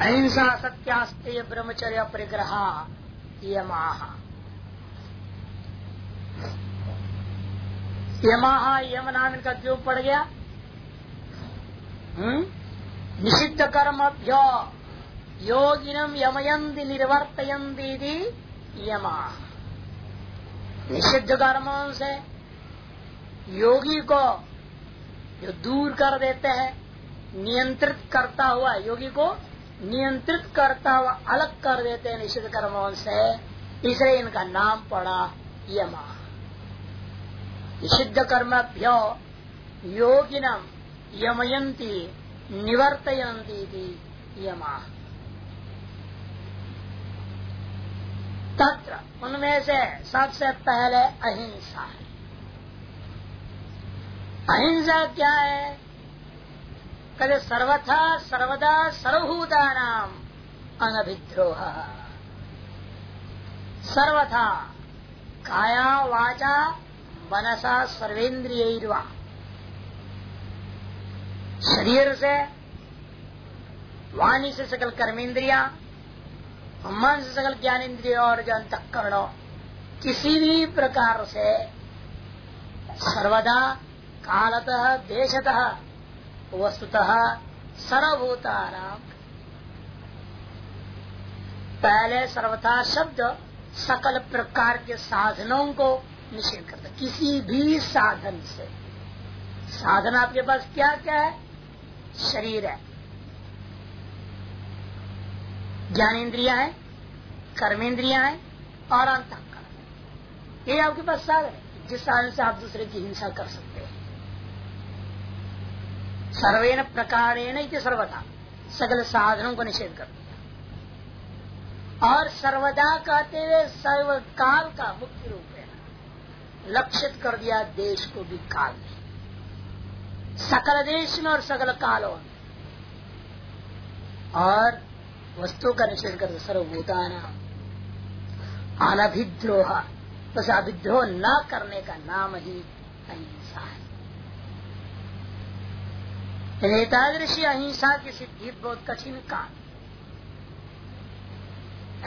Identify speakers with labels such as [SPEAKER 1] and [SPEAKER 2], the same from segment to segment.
[SPEAKER 1] अहिंसा सत्यास्तेय ब्रह्मचर्य परिग्रह यमाह यमाह यम नाम इनका क्यों पड़ गया। हम्म? निषिद्ध कर्मभ्यो, योगिनम यमयंती निर्वर्तयंती यमा। निषिद्ध कर्मों से योगी को जो दूर कर देते हैं, नियंत्रित करता हुआ योगी को नियंत्रित करता हुआ अलग कर देते हैं निषिद्ध कर्मों से इसलिए इनका नाम पड़ा यमा। निषिद्ध कर्मभ्यो योगिनम यमयंती निवर्तयंती थी यमा। तत्र उनमें से सबसे पहले अहिंसा है। अहिंसा क्या है? कहे सर्वथा सर्वदा सर्वभूता नाम अनभिद्रोह। सर्वथा काया वाचा मनसा सर्वेन्द्रिय शरीर से, वाणी से सकल कर्मेंद्रिया, मन से सकल ज्ञान इंद्रिय और जो अंतकरण, किसी भी प्रकार से सर्वदा कालतः, देशतः वस्तुतः सर्वभूताराम पहले सर्वथा शब्द सकल प्रकार के साधनों को निषेध करता किसी भी साधन से। साधन आपके पास क्या क्या है? शरीर है। ज्ञानेन्द्रिया है कर्मेंद्रिया है और अंतकरण। ये आपके पास साधन है। जिस साधन से आप दूसरे की हिंसा कर सकते हैं। सर्वेन प्रकारेण सर्वदा सकल साधनों को निषेध कर दिया। और सर्वदा कहते हुए सर्वकाल का मुख्य रूप है। लक्षित कर दिया देश को भी काल में सकल देश में और सकल कालों में। और वस्तु का निषेध कर सर्वभूताना। अनभिद्रोह। बस अभिद्रोह न करने का नाम ही अहिंसा है। एकादृशी अहिंसा की सिद्धि बहुत कठिन काम।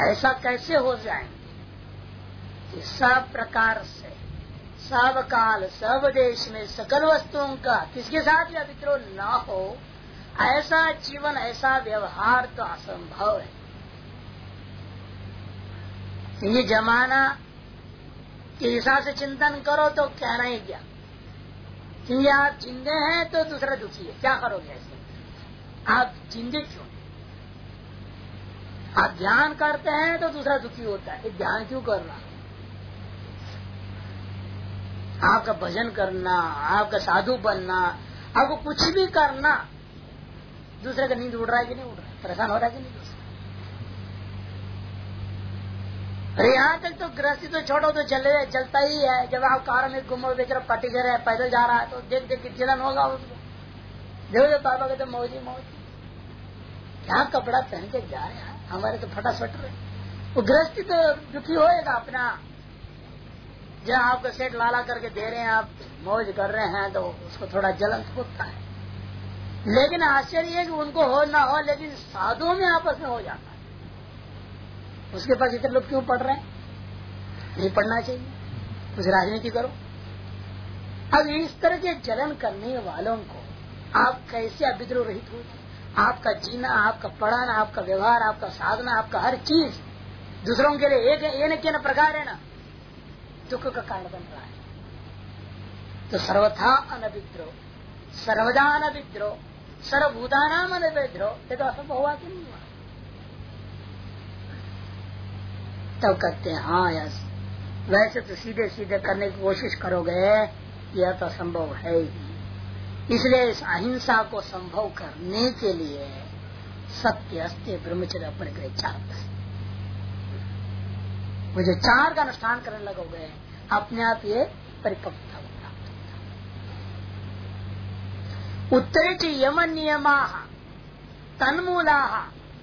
[SPEAKER 1] ऐसा कैसे हो जाएँगे? कि सब प्रकार से, सब काल, सब देश में सकल वस्तुओं का किसके साथ भी अभिद्रोह न हो, ऐसा जीवन, ऐसा व्यवहार तो असंभव है। ये जमाना के हिसाब से चिंतन करो तो कहना ही क्या? क्योंकि आप जिंदे हैं तो दूसरा दुखी है। क्या करोगे ऐसे? आप जिंदे क्यों आप ध्यान करते हैं तो दूसरा दुखी होता है। ध्यान क्यों करना आपका भजन करना, आपका साधु बनना, आपको कुछ भी करना, दूसरे का नींद उड़ रहा है कि नहीं उड़ रहा है? परेशान हो रहा है कि नहीं दूसरा अरे यहाँ तक तो गृहस्थी तो छोड़ो तो चले, चलता ही है। जब आप कार में घूमो बेचारा पटी कर पैदल जा रहा है तो देख देख के चिलन होगा उसको। देखो जब पापा कहते मौजी मौज क्या कपड़ा पहन के जा रहे हैं हमारे तो फटा स्वेटर है। वो गृहस्थी तो दुखी होएगा अपना। जब आपको सेट लाला करके दे रहे हैं, आप मौज कर रहे हैं तो उसको थोड़ा जलन होता है। लेकिन आश्चर्य है कि उनको हो ना हो, लेकिन साधुओं में आपस में हो जाता उसके पास इतने लोग क्यों पढ़ रहे हैं? नहीं पढ़ना चाहिए। कुछ राजनीति करो। अब इस तरह के जलन करने वालों को आप कैसे अभिद्रोह रहित हो आपका जीना, आपका पढ़ाना, आपका व्यवहार, आपका साधना, आपका हर चीज़ दूसरों के लिए एक एक न प्रकार है ना? दुख का कारण बन रहा है। तो सर्वथा अनभिद्रोह सर्वदा अनभिद्रोह सर्वभूतानाम अनभिद्रोह ये तो असंभव हुआ कि नहीं हुआ? तब कहते हैं। हाँ यस। वैसे तो सीधे सीधे करने की कोशिश करोगे, यह तो संभव है ही। इसलिए इस अहिंसा को संभव करने के लिए सत्य अस्त्य ब्रह्मचर्य अपने के चाहता है मुझे चार का अनुष्ठान करने लगोगे, अपने आप ये परिपक्वता उत्तरे च यम नियमा तन्मूला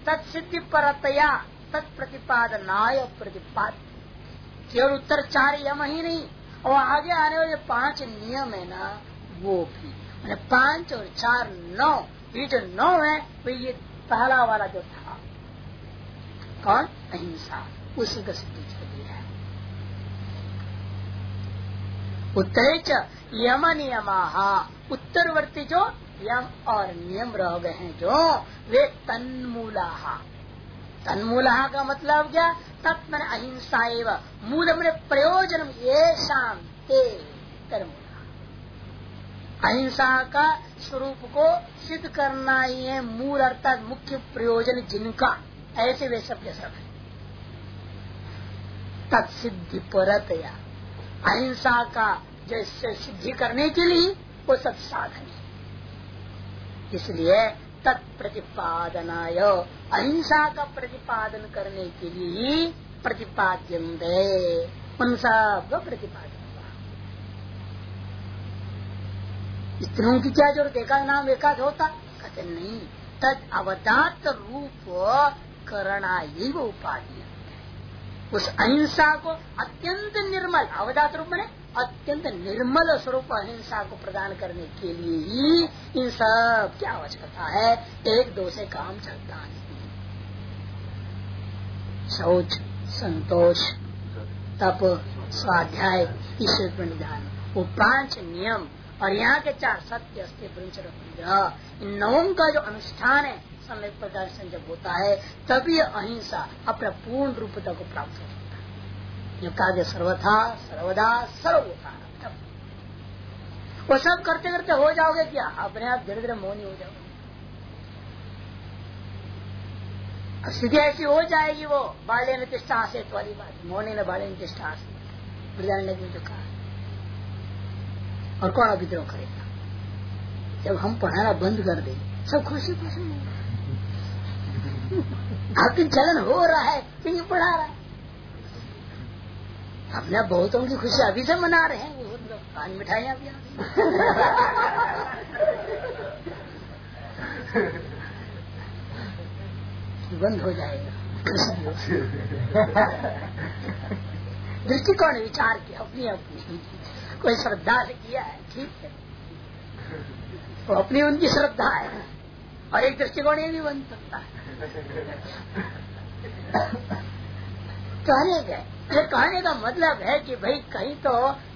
[SPEAKER 1] तत्सिद्धि परतया तत्प्रतिपादनाय प्रतिपाद। केवल उत्तर चार यम ही नहीं, और आगे आने वाले पाँच नियम है ना, वो भी। मैंने पाँच और चार नौ, ये जो नौ है, वो ये पहला वाला जो था, कौन? अहिंसा। उसी को सिद्धि चल है। उत्तरे यम नियम। उत्तरवर्ती जो, यम और नियम रह गए हैं जो, वे तन्मूला। तन्मूला का मतलब क्या? तत्म अहिंसा एवं। मूल अपने प्रयोजन ये शांति तन्मूला अहिंसा का स्वरूप को सिद्ध करना ही है मूल अर्थात मुख्य प्रयोजन जिनका। ऐसे वे सब के सब है। तत्सिद्धि परत या अहिंसा का जैसे सिद्धि करने के लिए वो सब साधन है। इसलिए तत्प्रतिपादनाय। अहिंसा का प्रतिपादन करने के लिए ही प्रतिपाद्य सब प्रतिपादन स्त्रियों की क्या ज़रूरत एका नाम एकाध होता कहते नहीं। तद अवदात रूप करना यही वो उपाधि उस अहिंसा को अत्यंत निर्मल अवदात रूप में अत्यंत निर्मल स्वरूप अहिंसा को प्रदान करने के लिए ही इन सब की आवश्यकता है। एक दो से काम चलता नहीं शौच, संतोष, तप, स्वाध्याय, ईश्वर निधान वो पाँच नियम और यहाँ के चार सत्य अस्थित इन नवों का जो अनुष्ठान है समय प्रदर्शन जब होता है, तभी अहिंसा अपना पूर्ण रूपता को प्राप्त हो सकता है। जो कार्य सर्वथा, सर्वदा सर्व वो सब करते करते हो जाओगे क्या? अपने आप धीरे धीरे मोहनी हो जाओगे। स्थिति ऐसी हो जाएगी वो बाल्य निष्ठा से वाली बात। मोहनी ने बाल्य निष्ठा से ने जो कहा। और कौन विद्रोह करेगा? जब हम पढ़ाना बंद कर दें, सब खुशी खुशी आपकी जलन हो रहा है तो ये पढ़ा रहा है। अपने बहुतों की खुशी, अभी से मना रहे हैं पान मिठाइयाँ भी बंद हो जाएगा। दृष्टिकोण विचार किया, अपनी अपनी। कोई श्रद्धा से किया है, ठीक है। तो अपनी उनकी श्रद्धा है। और एक दृष्टिकोण ये भी बन सकता है। कहने गए ये कहने का मतलब है कि भाई कहीं तो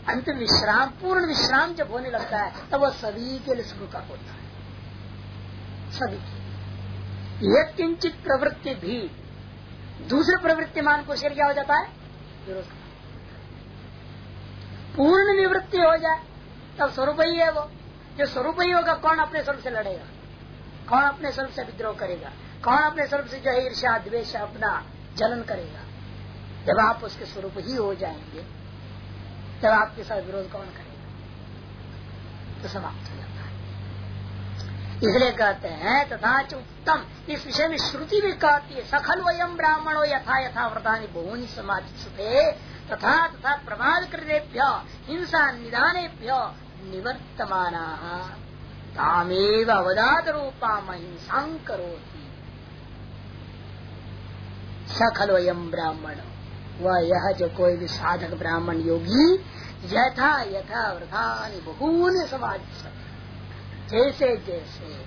[SPEAKER 1] अंत विश्राम पूर्ण विश्राम जब होने लगता है, तब वह सभी के लिए सुख का होता है। सभी यह किंचित प्रवृत्ति भी दूसरे प्रवृत्तिमान को शेर क्या हो जाता है? पूर्ण निवृत्ति हो जाए, तब स्वरूप ही है वो। जो स्वरूप ही होगा, कौन अपने स्वरूप से लड़ेगा? कौन अपने स्वरूप से विद्रोह करेगा? कौन अपने स्वरूप से जो है ईर्षा द्वेष, अपना जलन करेगा? जब आप उसके स्वरूप ही हो जाएँगे, तब आपके साथ विरोध कौन करेगा? तो समाप्त हो जाता है। इसलिए कहते हैं तथा उत्तम। इस विषय में श्रुति भी कहती है सखल वयम ब्राह्मणो यथा यथा व्रतानी बहुनी समाज तथा तथा प्रमाद कृतेभ्य हिंसा निदानेभ्य निवर्तमान। तामेव अवदात रूपा महिंसा करोती। सखल वयम ब्राह्मण। वह यह जो कोई भी साधक ब्राह्मण योगी, यथा यथा व्रतानी बहुन समाज जैसे जैसे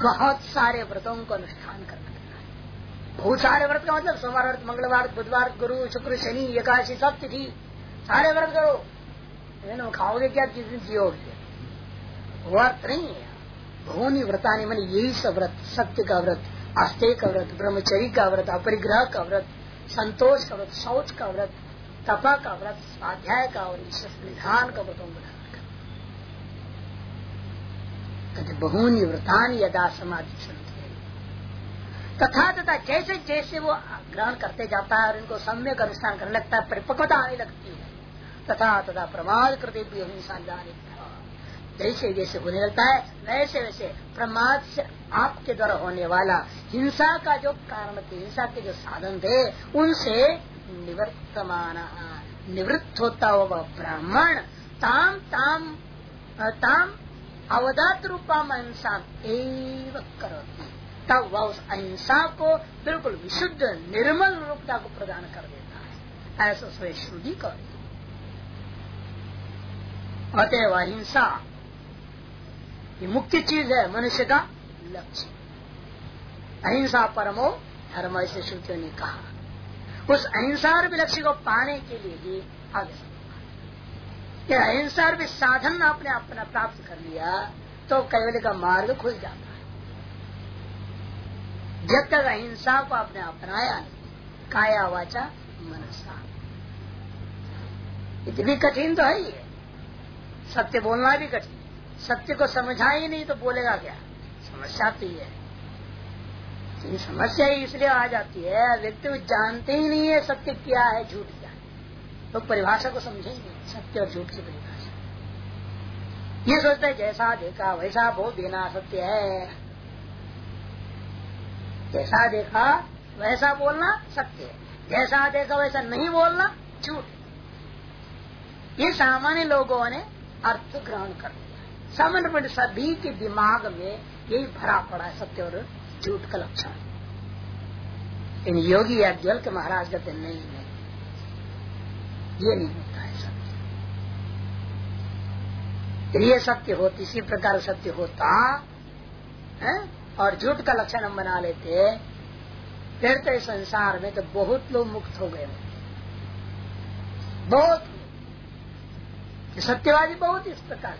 [SPEAKER 1] बहुत सारे व्रतों को अनुष्ठान करना बहुत सारे व्रत का मतलब सोमवार व्रत मंगलवार, बुधवार, गुरु, शुक्र, शनि, एकादशी सब तिथि सारे व्रत करो। खाओगे क्या? किस दिन जियोगे। व्रत नहीं है। भूनि व्रतानी, मैंने यही सब व्रत, सत्य का व्रत, आस्ते का व्रत ब्रह्मचरी का व्रत, अपरिग्रह का व्रत संतोष का व्रत, शौच का व्रत, तपा का व्रत, स्वाध्याय का और निधान का व्रतों को बहुनी व्रतान यदा समाधि तथा तथा जैसे जैसे वो ग्रहण करते जाता है और इनको सम्यक अनुष्ठान करने लगता है, परिपक्वता आने लगती है, तथा तथा प्रमाद करते भी हिंसा जाने जैसे जैसे होने लगता है, वैसे वैसे प्रमाद से आपके द्वारा होने वाला हिंसा का जो कारण थे, हिंसा के जो साधन थे, उनसे निवर्तमान निवृत्त होता हुआ ब्राह्मण। ताम ताम ताम अवदात रूपा हिंसा एवं करोती। तब वह उस अहिंसा को बिल्कुल विशुद्ध, निर्मल रूपता को प्रदान कर देता है। ऐसा स्वयं श्रुति कर अतएव अहिंसा ये मुख्य चीज़ है, मनुष्य का लक्ष्य। अहिंसा परमो धर्म से श्रुतियों ने कहा। उस अहिंसा लक्ष्य को पाने के लिए ही आगे अहिंसा भी साधन अपने अपना प्राप्त कर लिया तो कैवल्य का मार्ग खुल जाता है। जब तक अहिंसा को आपने अपनाया नहीं, काया वाचा मनसा। इतनी कठिन तो ही है। सत्य बोलना भी कठिन सत्य को समझा ही नहीं तो बोलेगा क्या? समस्या तो ही है। तो समस्या ही इसलिए आ जाती है, व्यक्ति जानते ही नहीं है सत्य क्या है, झूठ क्या है। तो परिभाषा को समझेंगे सत्य और झूठ की परिभाषा। ये सोचते है, जैसा देखा, वैसा बोल देना सत्य है। जैसा देखा, वैसा बोलना सत्य है। जैसा देखा, वैसा नहीं बोलना झूठ ये सामान्य लोगों ने अर्थ ग्रहण कर लिया। सामान्य सभी के दिमाग में यही भरा पड़ा है सत्य और झूठ का लक्षण। इन योगी अज्वल के महाराज कहते नहीं नहीं। ये नहीं होता है सत्य। ये सत्य होती इसी प्रकार सत्य होता, है? और झूठ का लक्षण हम बना लेते फिर तो संसार में तो बहुत लोग मुक्त हो गए बहुत सत्यवादी बहुत इस प्रकार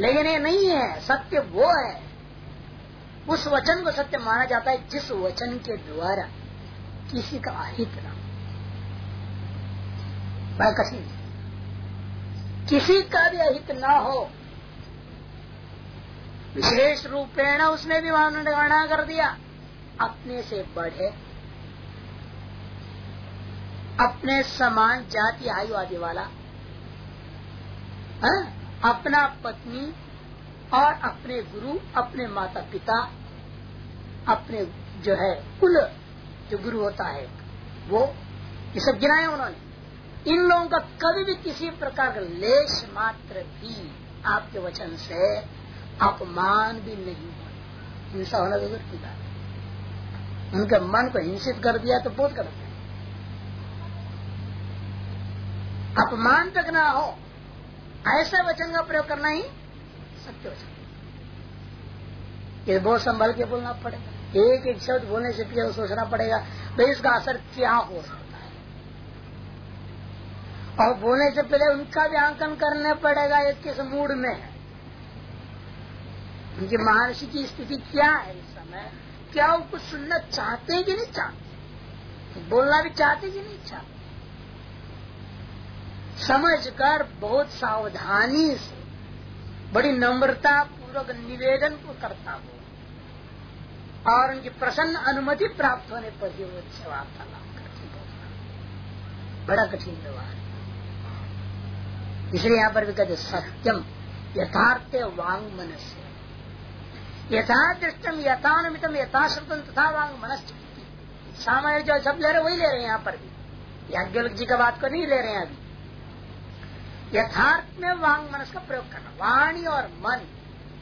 [SPEAKER 1] लेकिन ये नहीं है, सत्य वो है। उस वचन को सत्य माना जाता है जिस वचन के द्वारा किसी का अहित ना बड़ा कठिन किसी का भी अहित ना हो, विशेष रूपेण उसने भी गणना कर दिया, अपने से बढ़े। अपने समान जाति आयु आदि वाला, है? अपना पत्नी और अपने गुरु, अपने माता पिता अपने जो है कुल जो गुरु होता है, वो ये सब गिनाए उन्होंने। इन लोगों का कभी भी किसी प्रकार का लेश मात्र भी आपके वचन से अपमान भी नहीं हुआ। हिंसा होना तो दूर की बात उनके मन को हिंसित कर दिया तो बहुत गलत है अपमान तक ना हो। ऐसा वचन का प्रयोग करना ही सत्य वचन। ये बहुत संभल के बोलना पड़ेगा। एक एक शब्द बोलने से पहले सोचना पड़ेगा, भाई इसका असर क्या हो सकता है? और बोलने से पहले उनका भी आंकन करना पड़ेगा एक किस मूड में। है उनकी मानसिक स्थिति क्या है इस समय? क्या वो कुछ सुनना चाहते कि नहीं चाहते? बोलना भी चाहते कि नहीं चाहते? समझकर बहुत सावधानी से, बड़ी नम्रता पूर्वक निवेदन को करता हो। और उनकी प्रसन्न अनुमति प्राप्त होने पर ही वो वार्तालाप करते बड़ा कठिन व्यवहार इसलिए यहाँ पर भी कहते सत्यम यथार्थ वांग मनस्य। यथा दृष्टम यथानुमितम यथाश्रुतम तथा वांग मनस्य। सामान्य जो सब ले रहे वही ले रहे हैं यहाँ पर भी। याज्ञवल्क जी का बात को नहीं ले रहे हैं अभी। यथार्थ में वांग मनस का प्रयोग करना वाणी और मन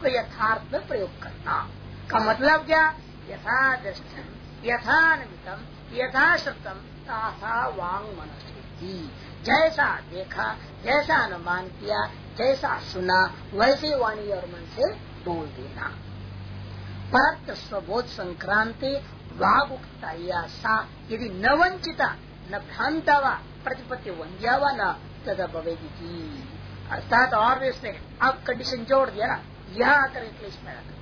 [SPEAKER 1] को यथार्थ में प्रयोग करना। का मतलब क्या? यथा दृष्टम यथानुमितम यथाश्रुतम तथा वांग मनस्य जैसा देखा, जैसा अनुमान किया, जैसा सुना, वैसे वाणी और मन से बोल देना। परत स्वबोध संक्रांति वाग उक्ता सा, यदि न वंचिता, न भ्रांता व, प्रतिपत्ति वंजा व न तदा भवेगी अर्थात और इसने अब कंडीशन जोड़ दिया ना, यह आकर क्लेश पैदा कर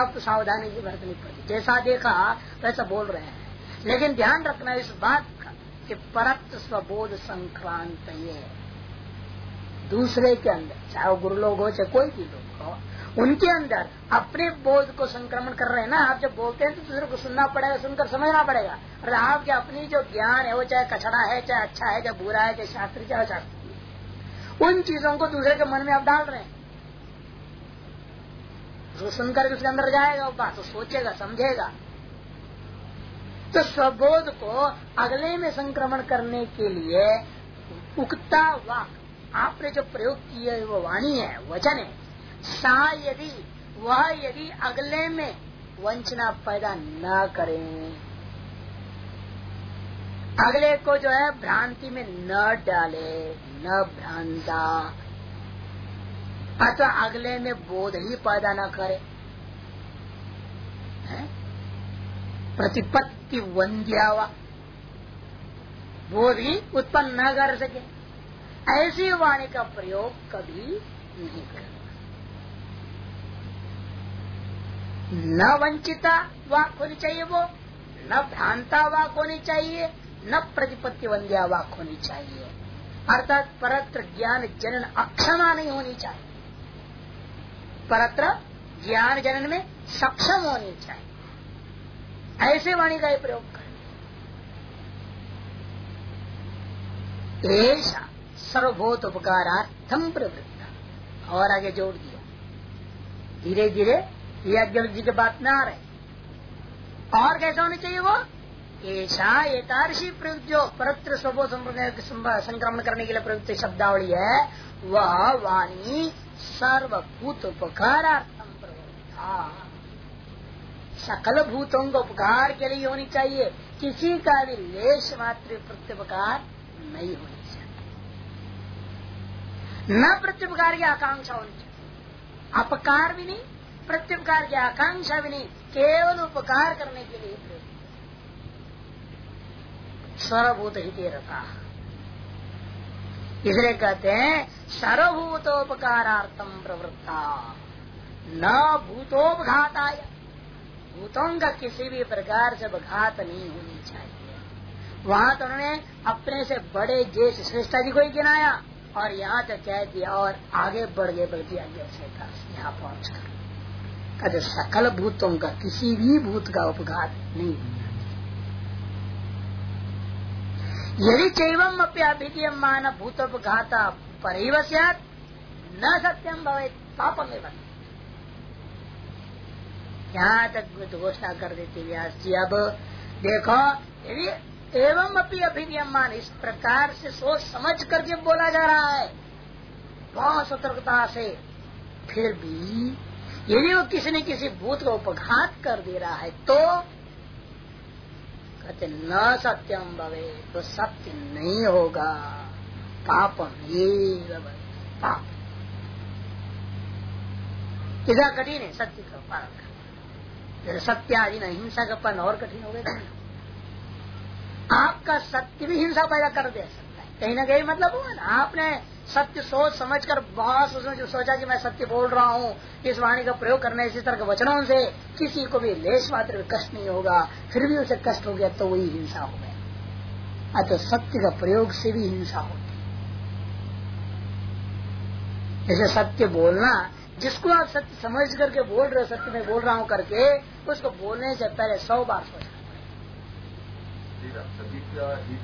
[SPEAKER 1] अब तो सावधानी की बरतनी पड़ी। जैसा देखा, वैसा बोल रहे हैं। लेकिन ध्यान रखना इस बात का कि परत स्वबोध संक्रांत ये। दूसरे के अंदर, चाहे वो गुरु लोग हो, चाहे कोई भी लोग हो उनके अंदर अपने बोध को संक्रमण कर रहे हैं ना, आप जब बोलते हैं तो दूसरे को सुनना पड़ेगा, सुनकर समझना पड़ेगा। और आपके अपनी जो ज्ञान है, वो चाहे कचड़ा है, चाहे अच्छा है, चाहे बुरा है, चाहे शास्त्री चाहे शास्त्री उन चीज़ों को दूसरे के मन में आप डाल रहे हैं। उसको सुनकर उसके अंदर जाएगा बात तो सोचेगा, समझेगा। तो स्वबोध को अगले में संक्रमण करने के लिए उगता वाक, आपने जो प्रयोग किया वो वाणी है, वचन है। सा यदि, वह यदि अगले में वंचना पैदा न करें। अगले को जो है भ्रांति में न डाले, न भ्रांता। अथवा अगले में बोध ही पैदा न करे। प्रतिपत्ति वंद्या वो भी उत्पन्न न कर सके। ऐसी वाणी का प्रयोग कभी नहीं करना न वंचिता वाक होनी चाहिए वो, न भ्रांता वाक होनी चाहिए, न प्रतिपत्ति वंद्या वाक होनी चाहिए। अर्थात परत्र ज्ञान जनन अक्षमा नहीं होनी चाहिए। परत्र ज्ञान जनन में सक्षम होनी चाहिए। ऐसे वाणी का ही प्रयोग कर। ऐसा सर्वभूत उपकारार्थम प्रवृत्ता। और आगे जोड़ दिया। धीरे धीरे ये अज्ञान जी के बात में आ रहे और कैसा होना चाहिए वो? ऐसा एकादशी प्रयुक्त जो परत्र स्वभो संक्रमण करने के लिए प्रयुक्त शब्दावली है। वह वाणी सर्वभूत उपकारार्थम प्रवृत्ता। सकल भूतों को उपकार के लिए होनी चाहिए। किसी का भी लेश मात्र प्रत्युपकार नहीं होनी चाहिए। न प्रत्युपकार की आकांक्षा होनी चाहिए। अपकार भी नहीं प्रत्युपकार की आकांक्षा भी नहीं केवल उपकार करने के लिए सर्वभूत ही रखा इसलिए कहते हैं सर्वभूतोपकारार्थम प्रवृत्ता। न भूतोपघाताय। भूतों का किसी भी प्रकार से घात नहीं होनी चाहिए। वहाँ तो उन्होंने अपने से बड़े ज्येष्ठ श्रेष्ठा जी को ही गिनाया और यहाँ तक कह दिया और आगे बढ़ गए, बल्कि आगे यहाँ पहुँच कर। कहते सकल भूतों का, किसी भी भूत का उपघात नहीं यदि चैवम अभ्यभिधीय मान भूतोपघाता पर न सत्यम भवे पापम एवं यहाँ तक घोषणा कर देते व्यास जी अब देखो, यदि एवं अपनी अभिनियमान इस प्रकार से सोच समझ करके बोला जा रहा है, बहुत सतर्कता से, फिर भी यदि वो किसी न किसी भूत को उपघात कर दे रहा है तो कहते, न सत्यम भवे तो सत्य नहीं होगा। पापम ये पाप। इधर कठिन है, सत्य का पालन करना। सत्य आदि न हिंसा का पालन और कठिन हो गया आपका सत्य भी हिंसा पैदा कर दे सकता है। कहीं ना कहीं मतलब हुआ ना, आपने सत्य सोच समझ कर बहुत उसने जो सोचा कि मैं सत्य बोल रहा हूँ इस वाणी का प्रयोग करने इसी तरह के वचनों से किसी को भी लेश मात्र कष्ट नहीं होगा फिर भी उसे कष्ट हो गया तो वही हिंसा हो गया। अतः सत्य का प्रयोग से भी हिंसा होती जैसे सत्य बोलना जिसको आप सत्य समझ करके बोल रहे हो सत्य में बोल रहा हूँ करके उसको बोलने से पहले सौ बार सोचना हित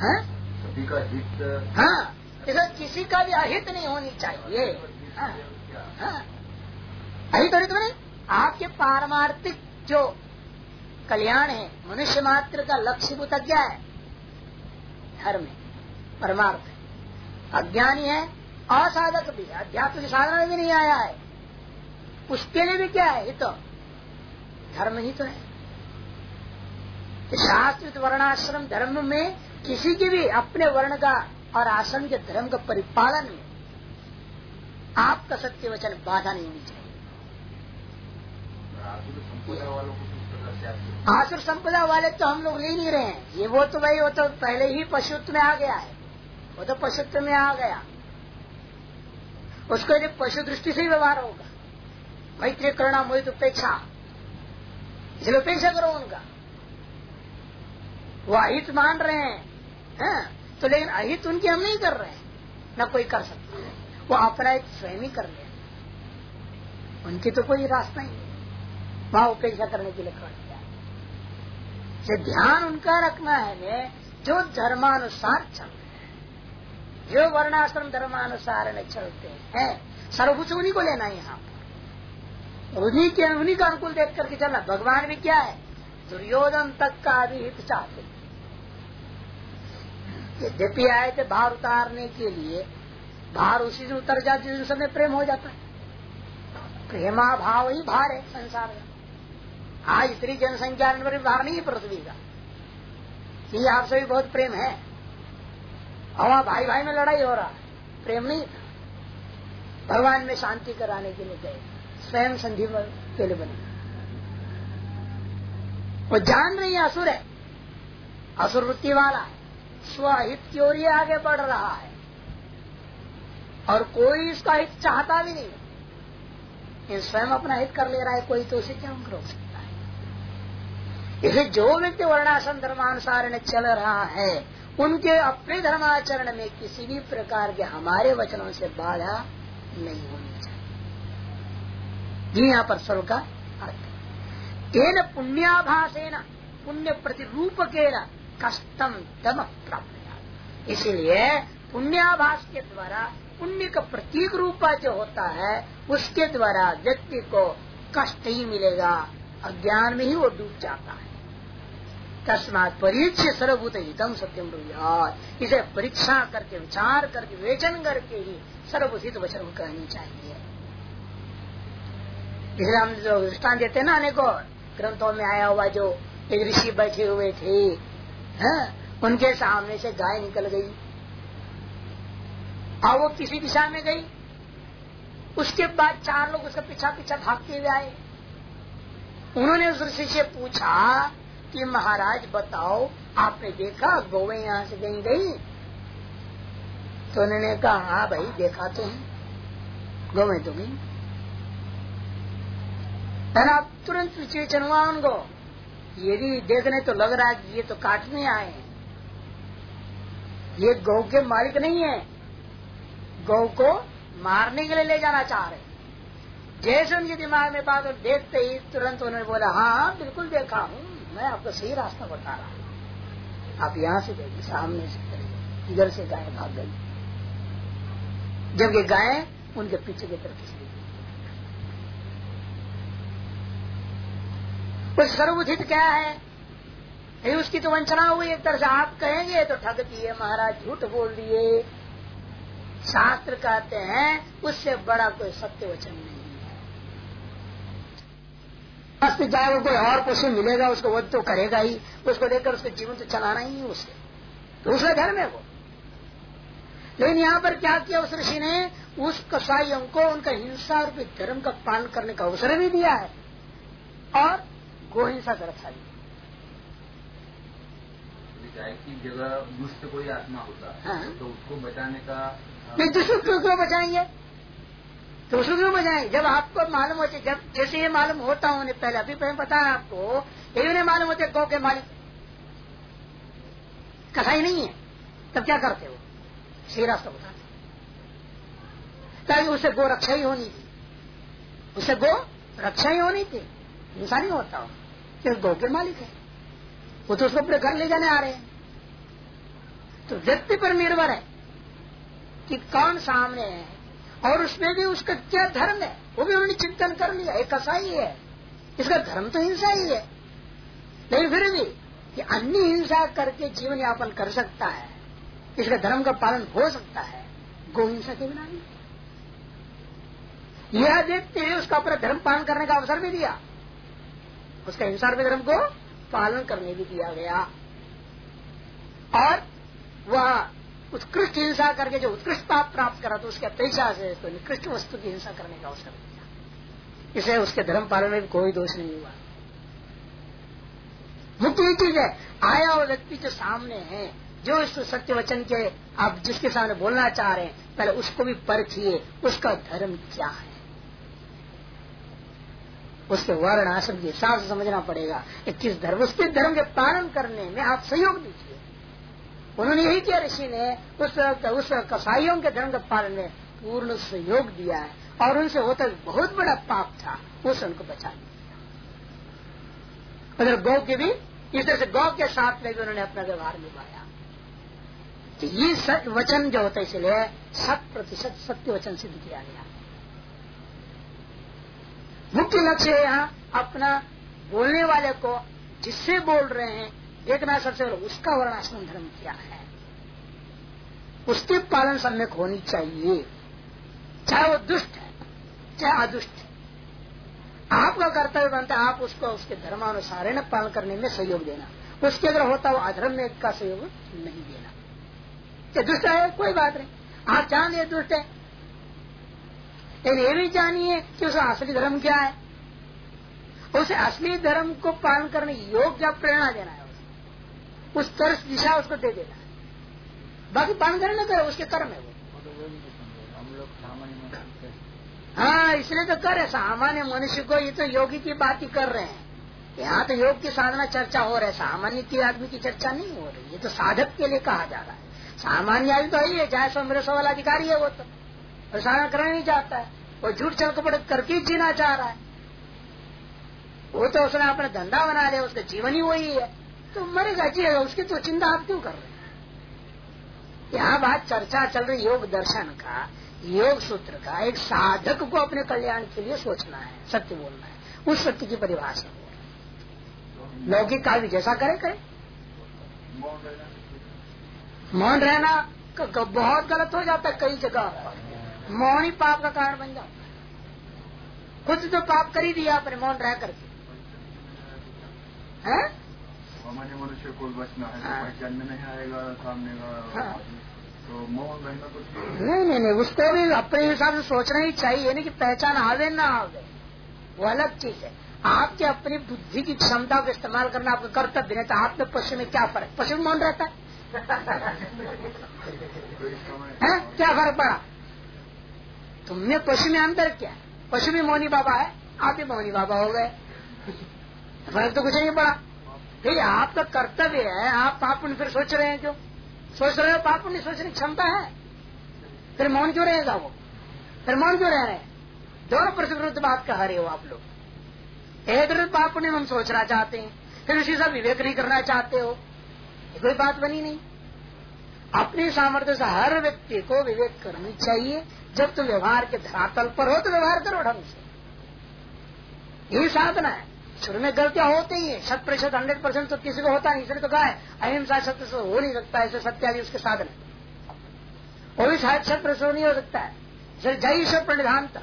[SPEAKER 1] हाँ? सभी का हित हाँ। इसे किसी का भी अहित नहीं होनी चाहिए। हाँ, हाँ। अहित अहित नहीं। आपके पारमार्थिक जो कल्याण है मनुष्य मात्र का लक्ष्य भूत क्या है? धर्म है परमार्थ है। अज्ञानी है असाधक भी अध्यात्म की साधना भी नहीं आया है। उसके लिए भी क्या है? हित तो धर्म ही तो है। शास्त्रित वर्णाश्रम धर्म में किसी की भी अपने वर्ण का और आश्रम के धर्म का परिपालन में आपका सत्य वचन बाधा नहीं होनी चाहिए। आसुर संपदा वाले तो हम लोग ले नहीं रहे हैं। ये वो तो भाई, वो तो पहले ही पशुत्व में आ गया है। वो तो पशुत्व में आ गया। उसको यदि पशु दृष्टि से ही व्यवहार होगा मैत्री करुणा मोहित उपेक्षा, इसलिए उपेक्षा करो उनका। वो अहित मान रहे हैं, है? तो लेकिन अहित उनकी हम नहीं कर रहे हैं। न कोई कर सकता है। वो अपना एक स्वयं ही कर ले उनकी तो कोई रास्ता नहीं। वहाँ उपेक्षा करने के लिए कर दिया ध्यान उनका रखना है जो धर्मानुसार चल हैं, जो वर्णाश्रम धर्मानुसार चलते हैं, सर्वभूत उन्हीं को लेना है यहाँ पर। उन्हीं के, उन्हीं का अनुकूल देख करके चलना। भगवान भी क्या है? दुर्योधन तक का भी हित चाहते यद्यपि आए थे, भार उतारने के लिए। भार उसी से उतर जाते जिस समय प्रेम हो जाता है। प्रेमा भाव ही भार है संसार का आज इतनी जनसंख्या पर भार नहीं है पृथ्वी का। ये आपसे भी बहुत प्रेम है। और वहाँ भाई भाई में लड़ाई हो रहा है। प्रेम नहीं भगवान में शांति कराने के लिए गए। स्वयं संधि के लिए बने। वो जान रही है असुर है। असुर वृत्ति वाला है। स्वहित की ओर ही आगे बढ़ रहा है? और कोई इसका हित चाहता भी नहीं। ये स्वयं अपना हित कर ले रहा है, कोई तो उसे क्यों रोक सकता है? इसे जो व्यक्ति वर्णाश्रम धर्मानुसार चल रहा है, उनके अपने धर्माचरण में किसी भी प्रकार के हमारे वचनों से बाधा नहीं होनी चाहिए। जी यहाँ पर स्वर्ग का अर्थ। है पुण्याभासेन, पुण्य प्रतिरूप के कष्टम तम प्राप्त इसीलिए पुण्याभास के द्वारा, पुण्य का प्रतीक रूपा जो होता है, उसके द्वारा व्यक्ति को कष्ट ही मिलेगा, अज्ञान में ही वो डूब जाता है। तस्मात परीक्ष सर्वभूत हितम सत्यम इसे परीक्षा करके, विचार करके वेचन करके ही सर्वभूत वचन कहनी चाहिए। इसलिए हम जो दृष्टान देते ना अनेकों ग्रंथों में आया हुआ जो एक ऋषि बैठे हुए थे है? उनके सामने से गाय निकल गई। और वो किसी दिशा में गई। उसके बाद चार लोग उसका पीछा पीछा भागते हुए आए। उन्होंने उस ऋषि से पूछा कि, महाराज, बताओ, आपने देखा गौवे यहाँ से गई गई? तो उन्होंने कहा हाँ भाई, देखा तो है। गौवे तो गई। तुरंत विचेचन हुआ उनको। यदि देखने तो लग रहा है ये तो काटने आए हैं। ये गौ के मालिक नहीं है। गौ को मारने के लिए ले जाना चाह रहे जैसे उनके दिमाग में बात और देखते ही तुरंत उन्होंने बोला हाँ बिल्कुल देखा हूँ, मैं आपको सही रास्ता बता रहा हूँ। आप यहाँ से देखिए सामने से करिए, इधर से गाय भाग गई। जबकि गाय उनके पीछे की तरफ़ चली उस सर्वोचित क्या है? ये उसकी तो वंचना हुई एक तरह से। आप कहेंगे तो ठग दिए, महाराज, झूठ बोल दिए। शास्त्र कहते हैं, उससे बड़ा कोई सत्य वचन नहीं है। चाहे वो कोई और पशु मिलेगा, उसको वो तो करेगा ही। उसको लेकर उसके जीवन तो चलाना ही है उसे। दूसरा धर्म है वो। लेकिन यहाँ पर क्या किया उस ऋषि ने? उस कसाइयों को उनका हिंसा और धर्म का पालन करने का अवसर भी दिया है। और गोहिंसा का रक्षा दी
[SPEAKER 2] की जगह दुष्ट कोई आत्मा होता है। हाँ। तो उसको बचाने का
[SPEAKER 1] नहीं दूसरों क्यों क्यों बचाएँगे? दूसरों क्यों बचाएँगे जब आपको मालूम होते जब जैसे ये मालूम होता हूँ पहले अभी पहले पता है आपको ये नहीं मालूम होते गौ के मालिक। कसाई नहीं है। तब क्या करते हो? सही रास्ता बताते ताकि उसे गो रक्षा ही होनी थी। उसे गो रक्षा ही होनी थी। हिंसा नहीं होता हो। क्योंकि गौ के मालिक है। वो तो उसको अपने घर ले जाने आ रहे हैं। तो व्यक्ति पर निर्भर है कि कौन सामने है और उसमें भी उसका क्या धर्म है। वो भी उन्होंने चिंतन कर लिया। एक कसा ही। है इसका धर्म तो हिंसा ही है। लेकिन फिर भी कि अन्य हिंसा करके जीवन यापन कर सकता है। इसका धर्म का पालन हो सकता है। गो हिंसा के बिना नहीं। यह देखते हुए उसका अपना धर्म पालन करने का अवसर भी दिया। उसका हिंसा धर्म को पालन करने भी दिया गया। और वह उत्कृष्ट हिंसा करके जो उत्कृष्ट पाप प्राप्त करा तो उसके अपेक्षा से तो निकृष्ट वस्तु की हिंसा करने का अवसर दिया इसे उसके धर्म पालन में कोई दोष नहीं हुआ। मुख्य ये चीज़ है आया हुआ व्यक्ति जो सामने है, जो इस सत्य वचन के आप जिसके सामने बोलना चाह रहे हैं, पहले उसको भी परखिए उसका धर्म क्या है? उसके वर्ण आश्रम के हिसाब से समझना पड़ेगा कि किस धर्म उसके धर्म के पालन करने में आप सहयोग दीजिए। उन्होंने यही किया, ऋषि ने उस उस कसाईयों के धर्म के पालन में पूर्ण सहयोग दिया है और उनसे होता बहुत बड़ा पाप था उसे उनको बचा दिया गौ के भी, इस तरह से गौ के साथ में भी उन्होंने अपना व्यवहार निभाया। तो ये सत्य वचन जो होता है, इसलिए शत प्रतिशत सत्य वचन सिद्ध किया गया। मुख्य लक्ष्य है यहाँ अपना बोलने वाले को जिससे बोल रहे हैं देखना सबसे उसका वर्णाश्रम धर्म क्या है? उसके पालन सम्यक होनी चाहिए। चाहे वो दुष्ट है, चाहे अदुष्ट है। आपका कर्तव्य बनता है आप उसको उसके धर्मानुसार न, पालन करने में सहयोग देना। उसके अगर होता हो अधर्म में का सहयोग नहीं देना। दुष्ट है, कोई बात नहीं। आप जान लिए दुष्ट है। लेकिन ये भी जानिए कि उसका असली धर्म क्या है। उसे असली धर्म को पालन करने योग या प्रेरणा देना है उस। तरह दिशा उसको दे देना है। बाकी पालन करे ना करे, उसके कर्म है वो। हाँ इसलिए तो करे सामान्य मनुष्य को ये तो योगी की बात ही कर रहे हैं। यहाँ तो योग की साधना चर्चा हो रहा है। सामान्य की आदमी की चर्चा नहीं हो रही। ये तो साधक के लिए कहा जा रहा है। सामान्य आदमी तो है चाहे सौ मेरे सवाल अधिकारी है वो तो। साधना करना नहीं चाहता है। वो झूठ चल कपड़े करके जीना चाह रहा है। वो तो उसने अपना धंधा बना लिया, उसका जीवन ही वही है। तो मरेगा जिएगा उसकी तो चिंता आप क्यों कर रहे हैं? यहाँ बात चर्चा चल रही, योग दर्शन का, योग सूत्र का, एक साधक को अपने कल्याण के लिए सोचना है, सत्य बोलना है। उस सत्य की परिभाषा लौकिक काल भी जैसा करे करे। मौन रहना बहुत गलत हो जाता है कई जगह मौन ही पाप का कारण बन है खुद तो पाप कर ही दिया अपने मौन रह करके
[SPEAKER 2] सामान्य मनुष्य को बचना है हाँ। पहचान में नहीं आएगा सामने का हाँ। तो मौन रहना कुछ
[SPEAKER 1] नहीं नहीं नहीं उसको भी अपने हिसाब से सोचना ही चाहिए नहीं कि पहचान आवे ना आवे वो अलग चीज़ है। आपके अपनी बुद्धि की क्षमता को इस्तेमाल करना आपका कर्तव्य नहीं तो आप में पशु में क्या फ़र्क? पशु मौन रहता है। है? क्या फ़र्क पड़ा? तुमने पशु में अंतर क्या है? पशु भी मोनी बाबा है, आप भी मोनी बाबा हो गए। फ़र्क तो कुछ नहीं पड़ा। भाई आपका कर्तव्य है, आप पाप पुण्य फिर सोच रहे हैं क्यों? सोच रहे हो पाप पुण्य सोचने की क्षमता है? फिर मौन क्यों रहेगा वो? फिर मौन क्यों रह रहे हैं? दोनों प्रति बात कह रहे हो आप लोग। एक विरुद्ध पाप पुण्य हम सोचना चाहते हैं, फिर उसी से विवेक नहीं करना चाहते हो। कोई बात बनी नहीं। अपने सामर्थ्य से हर व्यक्ति को विवेक करनी चाहिए। जब तुम व्यवहार के धरातल पर हो तो व्यवहार करो ढंग से। यही साधना है। शुरू में गलतियाँ होती ही। है शत प्रतिशत हंड्रेड परसेंट तो किसी को होता नहीं। इसलिए तो कहा है, अहिंसा सत्य से हो नहीं सकता, ऐसे सत्य आदि उसके साधन वो भी शायद शत प्रतिशत नहीं हो सकता है। जय ईश्वर प्रणिधान तक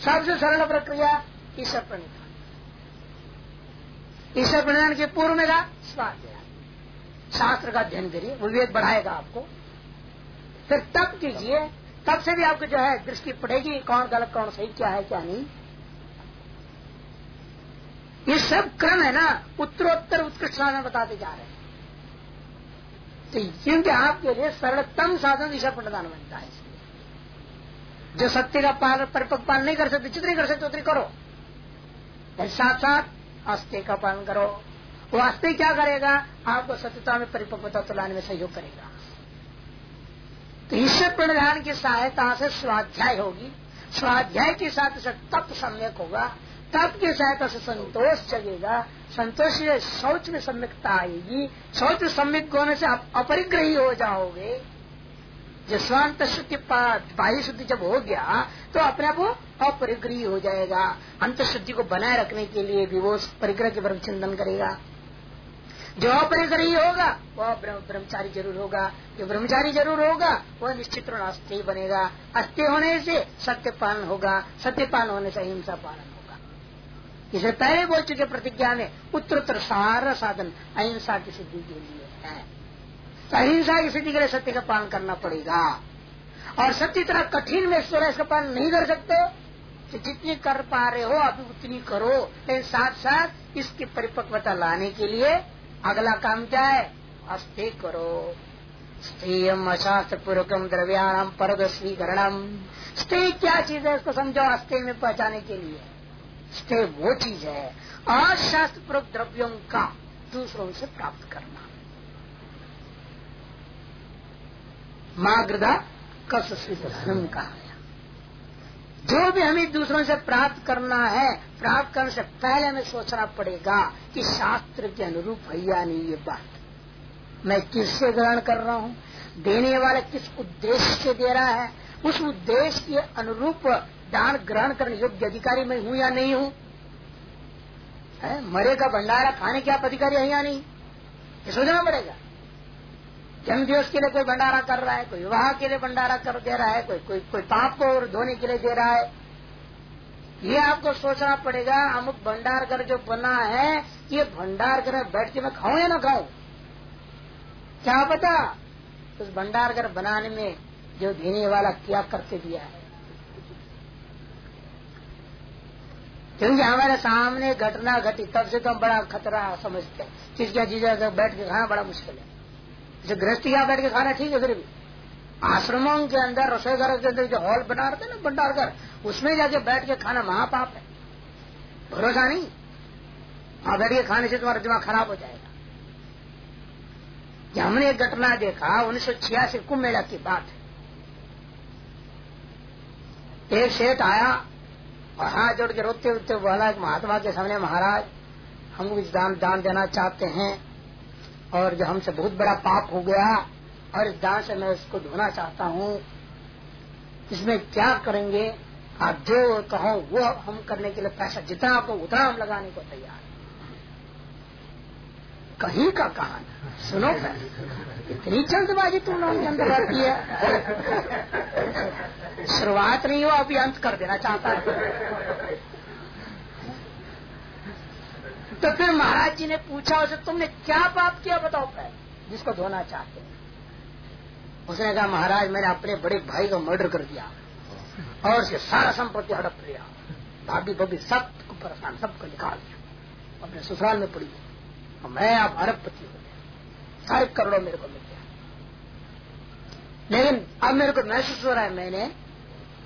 [SPEAKER 1] सबसे सरल प्रक्रिया, ईश्वर प्रणिधान। ईश्वर प्रणिधान के पूर्व में था स्वाध्याय। शास्त्र का अध्ययन करिए, विवेक बढ़ाएगा आपको। फिर तब कीजिए तब से भी आपको जो है दृष्टि पड़ेगी कौन गलत, कौन सही, क्या है, क्या नहीं। ये सब क्रम है ना, उत्तरोत्तर उत्कृष्ट साधन बताते जा रहे हैं। तो क्योंकि आपके लिए सरलतम साधन दिशा प्रदान बनता है इसलिए। जो सत्य का पालन, परिपक्व पालन नहीं कर सकते, जितनी कर सकते, उतनी करो। साथ साथ अस्त्य का पालन करो। वो अस्त्य क्या करेगा? आपको सत्यता में परिपक्वता तुलाने में सहयोग करेगा। तो ईश्वर प्रणधान की सहायता से स्वाध्याय होगी। स्वाध्याय के साथ से तप सम्यक होगा। तप की सहायता से संतोष जगेगा। संतोष से शौच में सम्यकता आएगी। शौच सम्यक होने से आप अपरिग्रही हो जाओगे। जो स्वांत शुद्धि बाह्य शुद्धि जब हो गया तो अपने आप वो अपरिग्रही हो जाएगा। अंत शुद्धि को बनाए रखने के लिए भी वो परिग्रह के ब्रह्म चिंतन करेगा। जो अपरिग्रही होगा, वह ब्रह्मचारी ज़रूर होगा। जो ब्रह्मचारी ज़रूर होगा, वह निश्चित अस्थि बनेगा। अस्थि होने से सत्य पालन होगा, सत्य पालन होने से अहिंसा पालन होगा। इसे पहले बोल चुके प्रतिज्ञा में उत्तर सारा साधन, अहिंसा की सिद्धि के लिए है। तो अहिंसा की सिद्धि के लिए सत्य का पालन करना पड़ेगा। और सत्य इतना कठिन में ईश्वर इसका पालन नहीं कर सकते तो जितनी कर पा रहे हो अभी उतनी करो। लेकिन साथ साथ इसकी परिपक्वता लाने के लिए अगला काम क्या है? अस्थे करो। स्थेयम अशास्त्र पूर्वकम द्रव्याणाम परद स्वीकरणम स्टे क्या चीज़ है उसको समझो अस्थे में पहचाने के लिए। स्टे वो चीज़ है अशास्त्र पूर्वक द्रव्यों का दूसरों से प्राप्त करना। माग्रदा कस धर्म कहा। गया जो भी हमें दूसरों से प्राप्त करना है, प्राप्त करने से पहले हमें सोचना पड़ेगा कि शास्त्र के अनुरूप है या नहीं ये बात। मैं किससे ग्रहण कर रहा हूँ? देने वाला किस उद्देश्य से दे रहा है? उस उद्देश्य के अनुरूप दान ग्रहण करने योग्य अधिकारी मैं हूँ या नहीं हूँ? मरे का भंडारा खाने के आप अधिकारी है या नहीं? ये सोचना पड़ेगा। जन्म दिवस के लिए कोई भंडारा कर रहा है, कोई विवाह के लिए भंडारा कर दे रहा है, कोई कोई कोई पाप को धोने के लिए दे रहा है। ये आपको सोचना पड़ेगा, अमुक भंडार घर जो बना है, ये भंडार घर बैठ के मैं खाऊं या ना खाऊं? क्या पता? उस भंडार घर बनाने में जो देने वाला क्या करके दिया है। क्योंकि हमारे सामने घटना घटी, तब से तो हम बड़ा खतरा समझते हैं। किसका चीज़ें बैठ के खाना बड़ा मुश्किल है। जैसे गृहस्थी का बैठ के खाना ठीक है, फिर भी। आश्रमों के अंदर रसोई घर के अंदर जो हॉल बना रहे ना, भंडार घर, उसमें जाके बैठ के खाना महापाप है। भरोसा नहीं। वहाँ बैठ के खाने से तुम्हारा दिमाग खराब हो जाएगा। हमने एक घटना देखा, उन्नीस सौ छियासी कुंभ मेला की बात है। एक सेठ आया और हाथ जोड़ के रोते रोते बोला, महात्मा के सामने महाराज, हम कुछ दान दान देना चाहते हैं। और जो हमसे बहुत बड़ा पाप हो गया, और इस दान से मैं इसको धोना चाहता हूँ। इसमें क्या करेंगे? आप जो कहो, वो हम करने के लिए पैसा जितना आपको, उतना हम लगाने को तैयार कहीं का कहा सुनो इतनी जल्दबाजी तुम लोगों के अंदर रहती है। शुरुआत नहीं हो, अभी अंत कर देना चाहता है। तो फिर महाराज जी ने पूछा, उसे तुमने क्या पाप किया, बताओ पहले? जिसको धोना चाहते उसने कहा, महाराज, मैंने अपने बड़े भाई को मर्डर कर दिया और उसके सारा संपत्ति हड़प लिया। भाभी भभी सबको परेशान, सबको निकाल दिया। अपने ससुराल में पड़ी और मैं आप अरबपति हो। गया सारे करोड़ों मेरे को मिल गया। लेकिन अब मेरे को महसूस हो रहा है, मैंने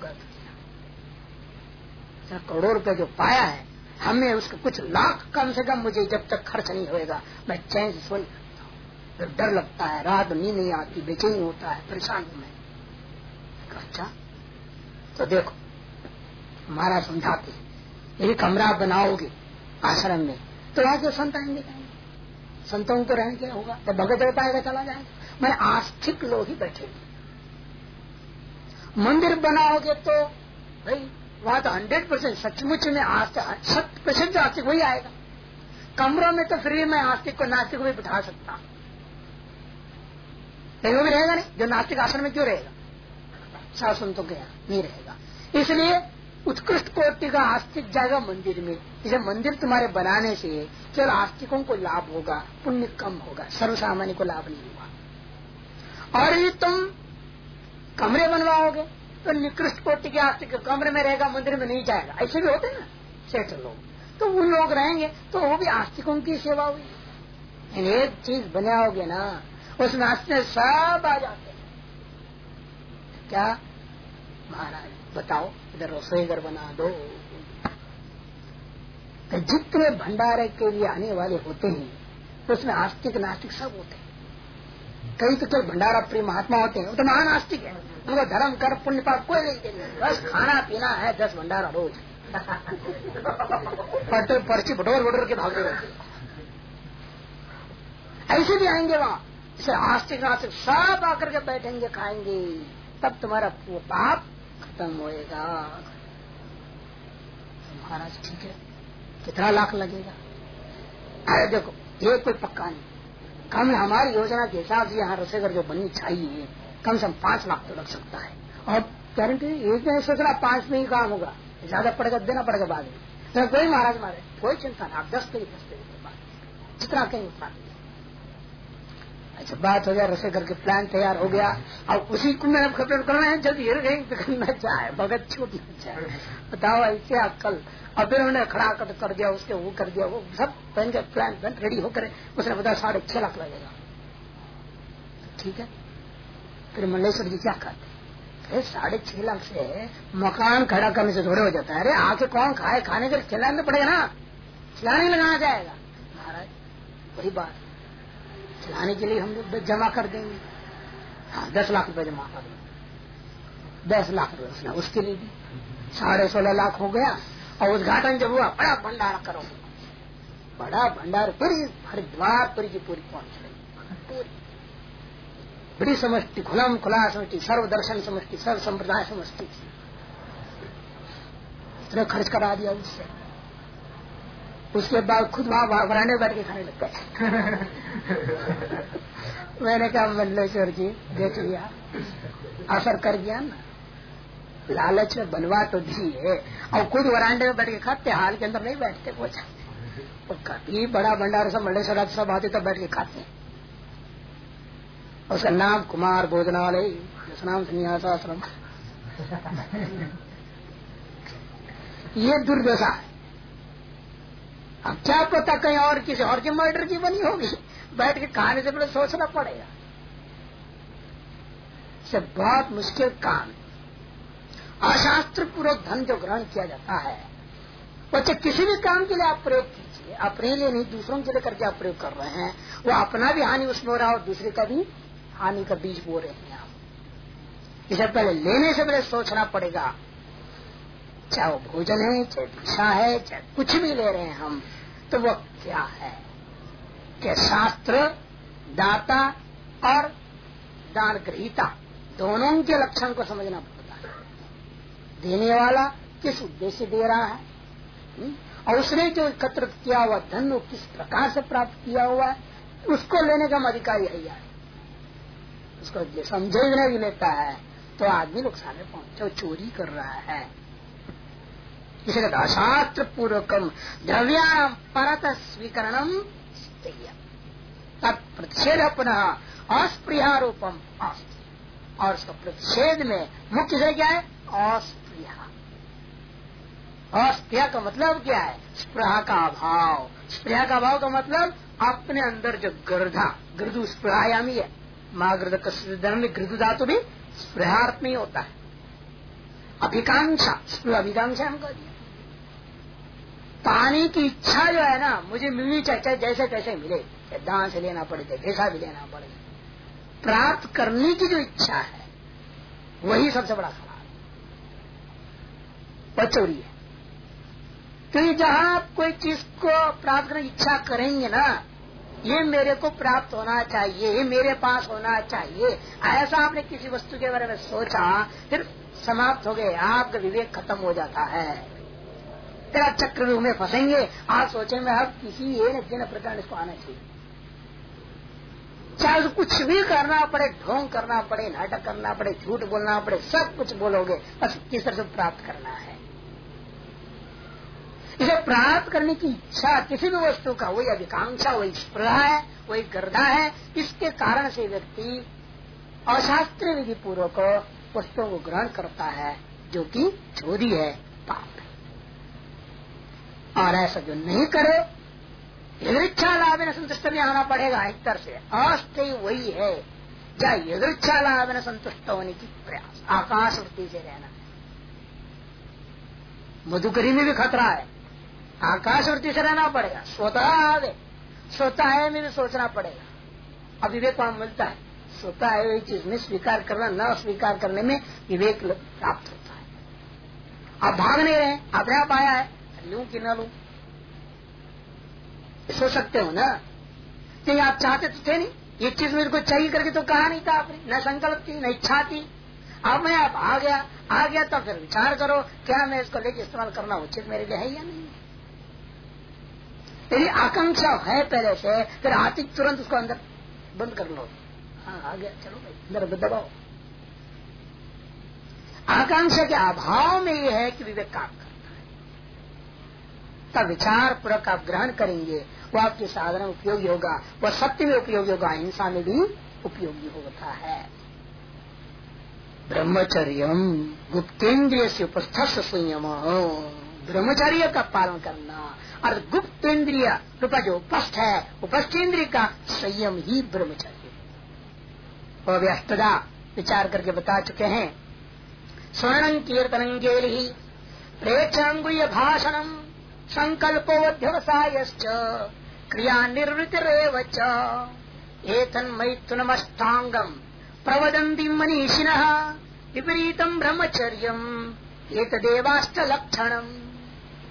[SPEAKER 1] गलत किया। करोड़ों रुपए जो पाया है हमें उसका कुछ लाख कम से कम मुझे जब तक खर्च नहीं होएगा। मैं चैन से सो सकता हूँ फिर डर लगता है, रात नींद नहीं आती, बेचैनी होता है, परेशान हूँ मैं। अच्छा तो देखो हमारा समझाते यदि कमरा बनाओगे आश्रम में तो वहाँ क्यों संत आएँगे। संतों को रहने क्या होगा? तो भगत आएगा चला जाएगा। मैं आस्थिक लोग ही बैठेंगे मंदिर बनाओगे तो भाई वहाँ तो हंड्रेड परसेंट सचमुच में शत परसेंट आस्तिक, वही आएगा। कमरों में तो फ्री में आस्तिक को नास्तिक को भी बिठा सकता। लेकिन वो भी रहेगा नहीं? जो नास्तिक आसन में क्यों रहेगा? संतों के यहाँ नहीं रहेगा। इसलिए उत्कृष्ट कोटि का आस्तिक जाएगा मंदिर में। इसे मंदिर तुम्हारे बनाने से केवल आस्तिकों को लाभ होगा, पुण्य कम होगा, सर्वसामान्य को लाभ नहीं होगा। और यदि तुम कमरे बनवाओगे तो निकृष्ट कोटि के आस्तिक कमरे में रहेगा, मंदिर में नहीं जाएगा। ऐसे भी होते ना, सेठ लोग। तो वो लोग रहेंगे तो वो भी आस्तिकों की सेवा हुई। एक चीज़ बनाओगे ना, उस नाश्ते सब आ जाते हैं। क्या? महाराज, बताओ, इधर रसोई घर बना दो। तो जितने भंडारे के लिए आने वाले होते हैं तो उसमें आस्तिक नास्तिक सब होते हैं। कई तो केवल भंडारा प्रिय महात्मा होते हैं वो तो महान आस्तिक है। उनको धर्म कर पुण्य पाप कोई नहीं देंगे बस खाना पीना है दस भंडारा रोज। पढ़ते पर्ची बटोर बटोर के भागते रहते ऐसे भी आएँगे वहाँ। इसे आस्तिक नास्तिक सब आकर के बैठेंगे खाएँगे। तब तुम्हारा वो पाप खत्म होएगा। महाराज ठीक है। कितना लाख लगेगा? अरे देखो ये कोई पक्का नहीं। कम हमारी योजना के हिसाब से यहाँ रसोईघर जो बननी चाहिए। कम से कम पाँच लाख तो लग सकता है। और गारंटी एक नहीं सोच रहा पाँच में ही काम होगा। ज़्यादा पड़ेगा देना पड़ेगा बाद में। तो कोई महाराज मारे कोई चिंता नहीं आप दस पे दस पे बाद। जितना कहीं उतना अच्छा बात हो गया रसोई घर के प्लान तैयार हो गया। अब उसी को मैंने खबर करना है जब हिर गई करना चाहे भगत छूट जाए। बताओ ऐसे अक्कल और फिर उन्होंने खड़ा कर, कर दिया उसके वो कर दिया वो सब पहन के प्लान रेडी होकर उसने बताया साढ़े छह लाख लगेगा। ठीक है? फिर मंडलेश्वर जी क्या कहते साढ़े छह लाख से मकान खड़ा करने से थोड़े हो जाता है। अरे आके कौन खाए? खाने के खिलाने पड़ेगा ना। खिलाने लगाना जाएगा। महाराज, वही बात। खिलाने के लिए हम लोग जमा कर देंगे। हाँ दस लाख रुपए जमा कर देंगे। दस लाख रुपए उसके लिए भी। साढ़े सोलह लाख हो गया। और उद्घाटन जब हुआ, बड़ा भंडारा करो बड़ा भंडार पूरी हरिद्वार पूरी की पूरी पहुँच। बड़ी समष्टि, खुलम, खुला समष्टि सर्व दर्शन समष्टि सर्व संप्रदाय समष्टि। इतना खर्च करा दिया उससे। उसके बाद खुद वहाँ बरांडे बैठ के खाने लग गए। मैंने कहा मंडलेश्वर जी देख लिया असर कर गया ना। लालच में बनवा तो दी है और खुद वरांडे में बैठ के खाते, हाल के अंदर नहीं बैठते कुछ तो कभी बड़ा भंडार सब मंडलेश्वर सब आते तब बैठ के खाते उसका नाम कुमार भोजनालय नाम संन्यासाश्रम। ये दुर्दशा। है अब क्या पता कहीं और किसी और की मर्डर की बनी होगी। बैठ के कहानी से पहले सोचना पड़ेगा। से बहुत मुश्किल काम। अशास्त्र पूर्वक धन जो ग्रहण किया जाता है बच्चे किसी भी काम के लिए आप प्रयोग कीजिए। अपने लिए नहीं, दूसरों के लिए करके आप प्रयोग कर रहे हैं। वो अपना भी हानि उसमें हो रहा है और दूसरे का भी हानि का बीज बो रहे हैं आप। इसे पहले लेने से पहले सोचना पड़ेगा। चाहे वो भोजन है, चाहे भिक्षा है, चाहे कुछ भी ले रहे हैं हम तो वो क्या है? क्या शास्त्र, दाता और दान ग्रहिता दोनों के लक्षण को समझना पड़ता है। देने वाला किस उद्देश्य दे रहा है? हम्म? और उसने जो एकत्रित किया हुआ धन किस प्रकार से प्राप्त किया हुआ है? उसको लेने का अधिकार यही है उसको समझे भी लेता है तो आदमी नुकसान में पहुँचे चोरी कर रहा है। इसे अशास्त्र पूर्वकम द्रव्याम परत स्वीकरणम तत्प्रतिषेध पुनः अस्प्रियारूपम और उसका प्रतिषेध में मुख्य से क्या है? अस्प्रिया। अस्प्रिया का मतलब क्या है? स्प्रहा का अभाव। स्प्रिया का अभाव का मतलब अपने अंदर जो गर्धा गृदु स्प्रहायामी है। माँ गृद में गृदु धातु भी स्प्रहार्थ में होता है। अभिकांक्षा स्पृह अभिकांक्षा हम कह दिया। पाने की इच्छा जो है ना, मुझे मिलनी चाहिए जैसे कैसे मिले दान से लेना पड़े, चाहे जैसा भी लेना पड़े। प्राप्त करने की जो इच्छा है, वही सबसे बड़ा खराब वह चोरी है। तो जहाँ आप कोई चीज़ को प्राप्त करने की इच्छा करेंगे ना ये मेरे को प्राप्त होना चाहिए, ये मेरे पास होना चाहिए। ऐसा आपने किसी वस्तु के बारे में सोचा, फिर समाप्त हो गए, आपका विवेक खत्म हो जाता है। तेरा चक्र रूप में फंसेंगे आप सोचेंगे अब किसी एक दिन प्रकार इसको आना चाहिए। चाहे उसको कुछ भी करना पड़े, ढोंग करना पड़े, नाटक करना पड़े, झूठ बोलना पड़े, सब कुछ बोलोगे, बस किस तरह से प्राप्त करना है? इसे प्राप्त करने की इच्छा किसी भी वस्तु का, वही अधिकांक्षा वही स्प्रह है, वही गर्दा है, इसके कारण से व्यक्ति अशास्त्रीय विधि पूर्वक वस्तुओं को ग्रहण करता है, जो कि चोरी है, पाप है। और ऐसा जो नहीं करे, यदृच्छा लाभ न संतुष्ट में आना पड़ेगा तरह से अस्थायी वही है। जहाँ यदृच्छा लाभ न संतुष्ट होने की प्रयास, आकाश वृत्ति से रहना। मधुकरी में भी खतरा है। आकाश वृत्ति से रहना पड़ेगा। स्वतः आवे स्वतः है में भी सोचना पड़ेगा। अब विवेक वहाँ मिलता है। स्वतः है वही चीज़ में स्वीकार करना, न स्वीकार करने में विवेक प्राप्त होता है। आप भाग नहीं रहे अपने आप आया है, लू कि न लू? सोच सकते हो ना? कि आप चाहते तो थे नहीं। ये चीज़ मेरे को चाहिए करके तो कहा नहीं था आपने। न संकल्प थी न इच्छा थी अब मैं आप आ गया आ गया तो फिर विचार करो, क्या मैं इसको लेके इस्तेमाल करना उचित मेरे लिए है या नहीं? यदि आकांक्षा है पहले से, फिर आती तुरंत उसको अंदर बंद कर लो। हाँ आ गया, चलो भाई, अंदर दबाओ। आकांक्षा के अभाव में यह है कि विवेक काम का विचार पूर्वक आप ग्रहण करेंगे, वो आपके साधन उपयोगी होगा वह सत्य में उपयोगी होगा हिंसा में भी उपयोगी होता है। ब्रह्मचर्य गुप्तेन्द्रिय से उपस्थ संयम। ब्रह्मचर्य का पालन करना और गुप्तेन्द्रिय, रूपा जो उपस्थ है उपस्थेन्द्रिय का संयम ही ब्रह्मचर्य वह व्यस्तदा विचार करके बता चुके हैं। स्वर्ण कीर्तन ही प्रेक्षांगुय भाषणम संकल्पोध्यवसाय क्रिया निर्वृतिरव एतन्मैथुनमष्टांगम प्रवदंती मनीषिण विपरीतम ब्रह्मचर्य एक लक्षण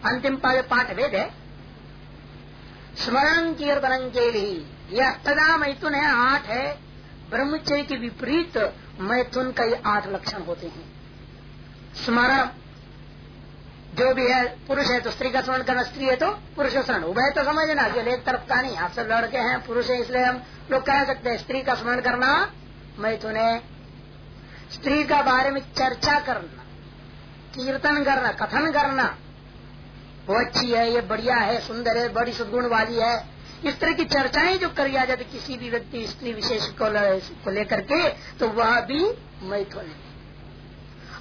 [SPEAKER 1] अंतिम पद पाठ वेद। है स्मरण कीर्तन के लिए यह तदा मैथुन है, आठ है। ब्रह्मचर्य के विपरीत मैथुन का ये आठ लक्षण होते हैं। स्मरण। जो भी है, पुरुष है तो स्त्री का स्मरण करना, स्त्री है तो पुरुष का स्मरण। उभय तो समझना जो एक तरफ़ का नहीं आप सब लड़के हैं, पुरुष है, इसलिए हम लोग कह सकते हैं, स्त्री का स्मरण करना मैथुन है। स्त्री का बारे में चर्चा करना, कीर्तन करना, कथन करना वो अच्छी है, ये बढ़िया है, सुंदर है, बड़ी सदगुण वाली है। इस तरह की चर्चाएँ जो करी जाती, किसी भी व्यक्ति, स्त्री विशेष को लेकर के तो वह भी मैथुन है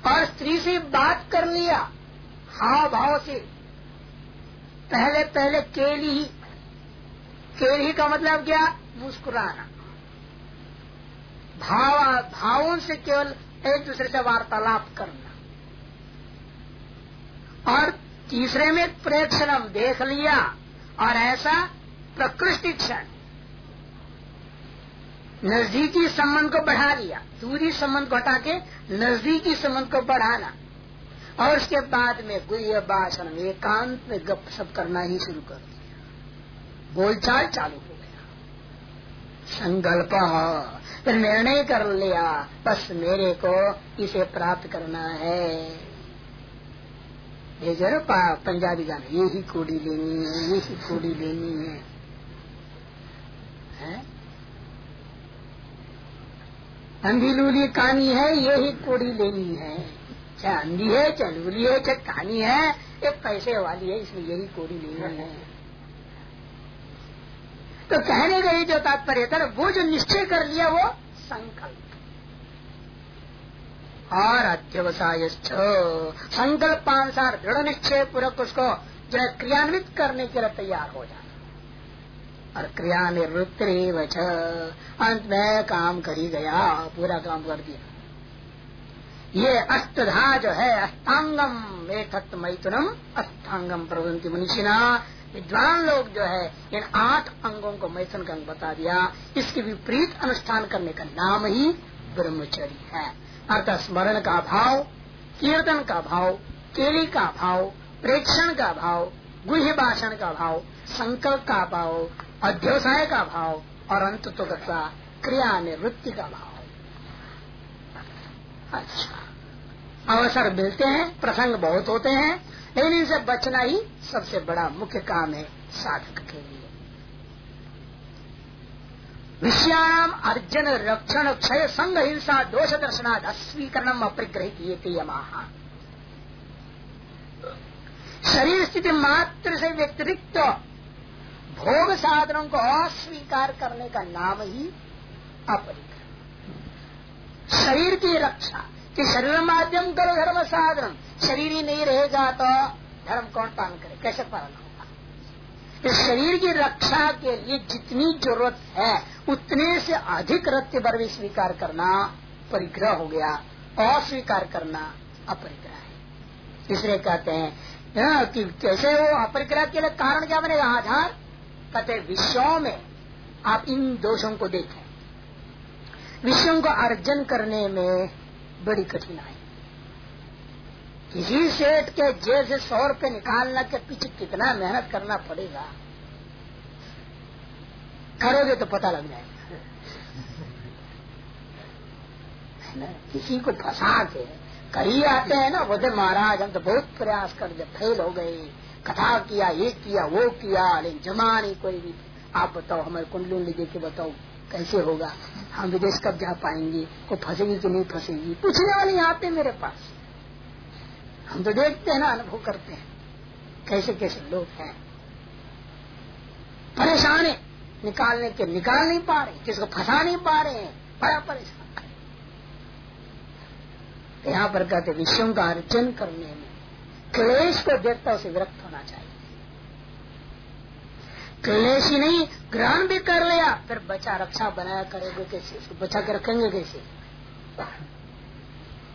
[SPEAKER 1] और स्त्री से बात कर लिया, हाव भाव से। पहले पहले केली ही। केली का मतलब क्या? मुस्कुराना। भाव, भावों से केवल एक दूसरे से वार्तालाप करना। और तीसरे में प्रेक्षणम देख लिया और ऐसा प्रकृष्ट क्षण। नजदीकी संबंध को बढ़ा लिया दूरी संबंध को हटा के नजदीकी संबंध को बढ़ाना। और उसके बाद में गुह्य भाषण एकांत में गप सप करना ही शुरू कर दिया। बोलचाल चालू हो गया। संकल्प, फिर निर्णय कर लिया। बस मेरे को इसे प्राप्त करना है। ये जो पंजाबी गाना ये ही कोड़ी लेनी है ये ही कोड़ी लेनी है, है? अंधी लूली कहानी है ये ही कोड़ी लेनी है। चाहे अंधी है चाहे लूली है चाहे कहानी है एक पैसे वाली है इसलिए यही कोड़ी लेनी है। तो कहने का ये जो तात्पर्य था वो जो निश्चय कर लिया वो संकल्प। और अध्यवसाय संकल्पानुसार दृढ़ निश्चय पूर्वक उसको जो है क्रियान्वित करने के लिए तैयार हो जाए। और क्रिया निवृत्त अंत में काम कर ही गया, पूरा काम कर दिया। ये अष्टधा जो है, अष्टांगम एक मैथुनम, अष्टांगम प्रवंति मनुष्यना विद्वान लोग जो है, इन आठ अंगों को मैथुन का अंग बता दिया। इसके विपरीत अनुष्ठान करने का नाम ही ब्रह्मचर्य है। अर्थात स्मरण का भाव, कीर्तन का भाव, केली का भाव, प्रेक्षण का भाव, गुह्य भाषण का भाव, संकल्प का भाव अध्यवसाय का भाव और अंत तो क्रिया निवृत्ति का भाव। अच्छा। अवसर मिलते हैं, प्रसंग बहुत होते हैं, लेकिन इनसे बचना ही सबसे बड़ा मुख्य काम है साधक के लिए। विषयाम अर्जन रक्षण क्षय संघ हिंसा दोष दर्शनाद अस्वीकरण अप्रग्रहित ये यमाहा शरीर स्थिति मात्र से व्यतिरिक्त भोग साधनों को अस्वीकार करने का नाम ही अपरिग्रह। शरीर की रक्षा, कि शरीर माध्यम करो धर्म साधन शरीर ही नहीं रहेगा तो धर्म कौन पालन करे? कैसे पालन? इस शरीर की रक्षा के लिए जितनी ज़रूरत है, उतने से अधिक रत्य भी स्वीकार करना परिग्रह हो गया, अस्वीकार करना अपरिग्रह है। इसलिए कहते हैं कि कैसे वो अपरिग्रह के लिए कारण क्या बनेगा? आधार? कहते विषयों में आप इन दोषों को देखें। विषयों को अर्जन करने में बड़ी कठिनाई किसी सेठ के जेल से सौ रुपये निकालने के पीछे कितना मेहनत करना पड़ेगा? करोगे तो पता लग जाएगा। किसी को फंसा के कई आते हैं ना बोले महाराज, हम तो बहुत प्रयास कर, जब फेल हो गए, कथा किया, ये किया, वो किया, लेकिन जमा नहीं कोई भी आप बताओ, हमारे कुंडली देख के बताओ, कैसे होगा? हम विदेश कब जा पाएँगे? को फंसेगी कि नहीं फंसेगी? पूछने वाले आते मेरे पास। हम तो देखते हैं ना, अनुभव करते हैं। कैसे कैसे लोग हैं। परेशान है, निकालने के, निकाल नहीं पा रहे किसको फंसा नहीं पा रहे हैं, बड़ा परेशान यहाँ पर कहते विषयों का अर्जन करने में क्लेश को देखता उसे विरक्त होना चाहिए। क्लेश ही नहीं, ग्रहण भी कर लिया, फिर बचा, रक्षा बनाया करेंगे कैसे? बचा के रखेंगे कैसे?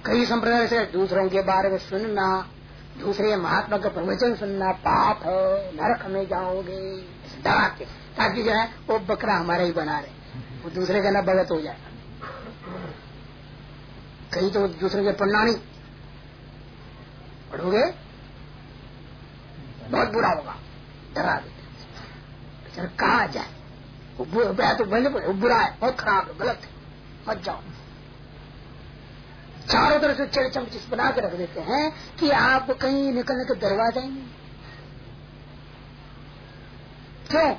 [SPEAKER 1] कई संप्रदाय से दूसरों के बारे में सुनना, दूसरे महात्मा का प्रवचन सुनना, पाप है, नरक में जाओगे। ताकि जो है, वो बकरा हमारा ही बना रहे। वो दूसरे का न भगत हो जाए। कहीं तो दूसरे के पढ़ना नहीं। पढ़ोगे? बहुत बुरा होगा। डरा देते कहा जाए? वो बुरा तो वो बुरा है, बहुत खराब है, गलत है। मत जाओ। चारों तरफ़ से चढ़ चमचिस बना के रख देते हैं कि आप कहीं निकलने का दरवाज़ा ही नहीं। क्यों?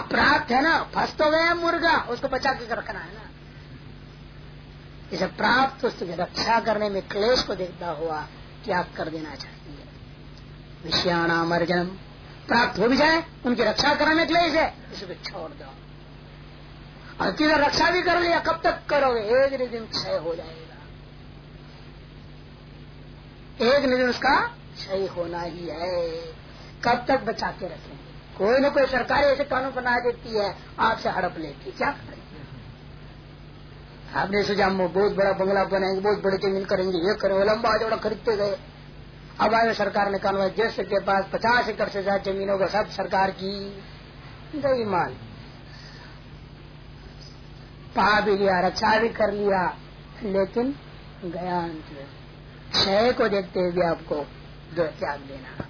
[SPEAKER 1] अप्राप्त है ना? फंस तो गया मुर्गा, उसको बचा के रखना है ना। इसे प्राप्त वस्तु की रक्षा करने में क्लेश को देखता हुआ त्याग कर देना चाहिए विषयाणाम अर्जनम प्राप्त हो भी जाए, उनकी रक्षा करने के लिए है इसको छोड़ दो। रक्षा भी कर लिया कब तक करोगे? एक दिन क्षय हो जाएगा। एक दिन उसका सही होना ही है। कब तक बचा के रखेंगे? कोई न कोई सरकार ऐसे कानून बना देती है आपसे हड़प लेती क्या करेंगे आपने सोचा हम बहुत बड़ा बंगला बनाएँगे बहुत बड़ी ज़मीन करेंगे ये करेंगे लंबा जोड़ा खरीदते गए। अब आए सरकार ने कानून जिस के पास पचास एकड़ से ज़्यादा ज़मीन होगा सब सरकार की गई माल पा भी लिया रक्षा भी कर लिया लेकिन गया क्षय को देखते हुए आपको जो त्याग देना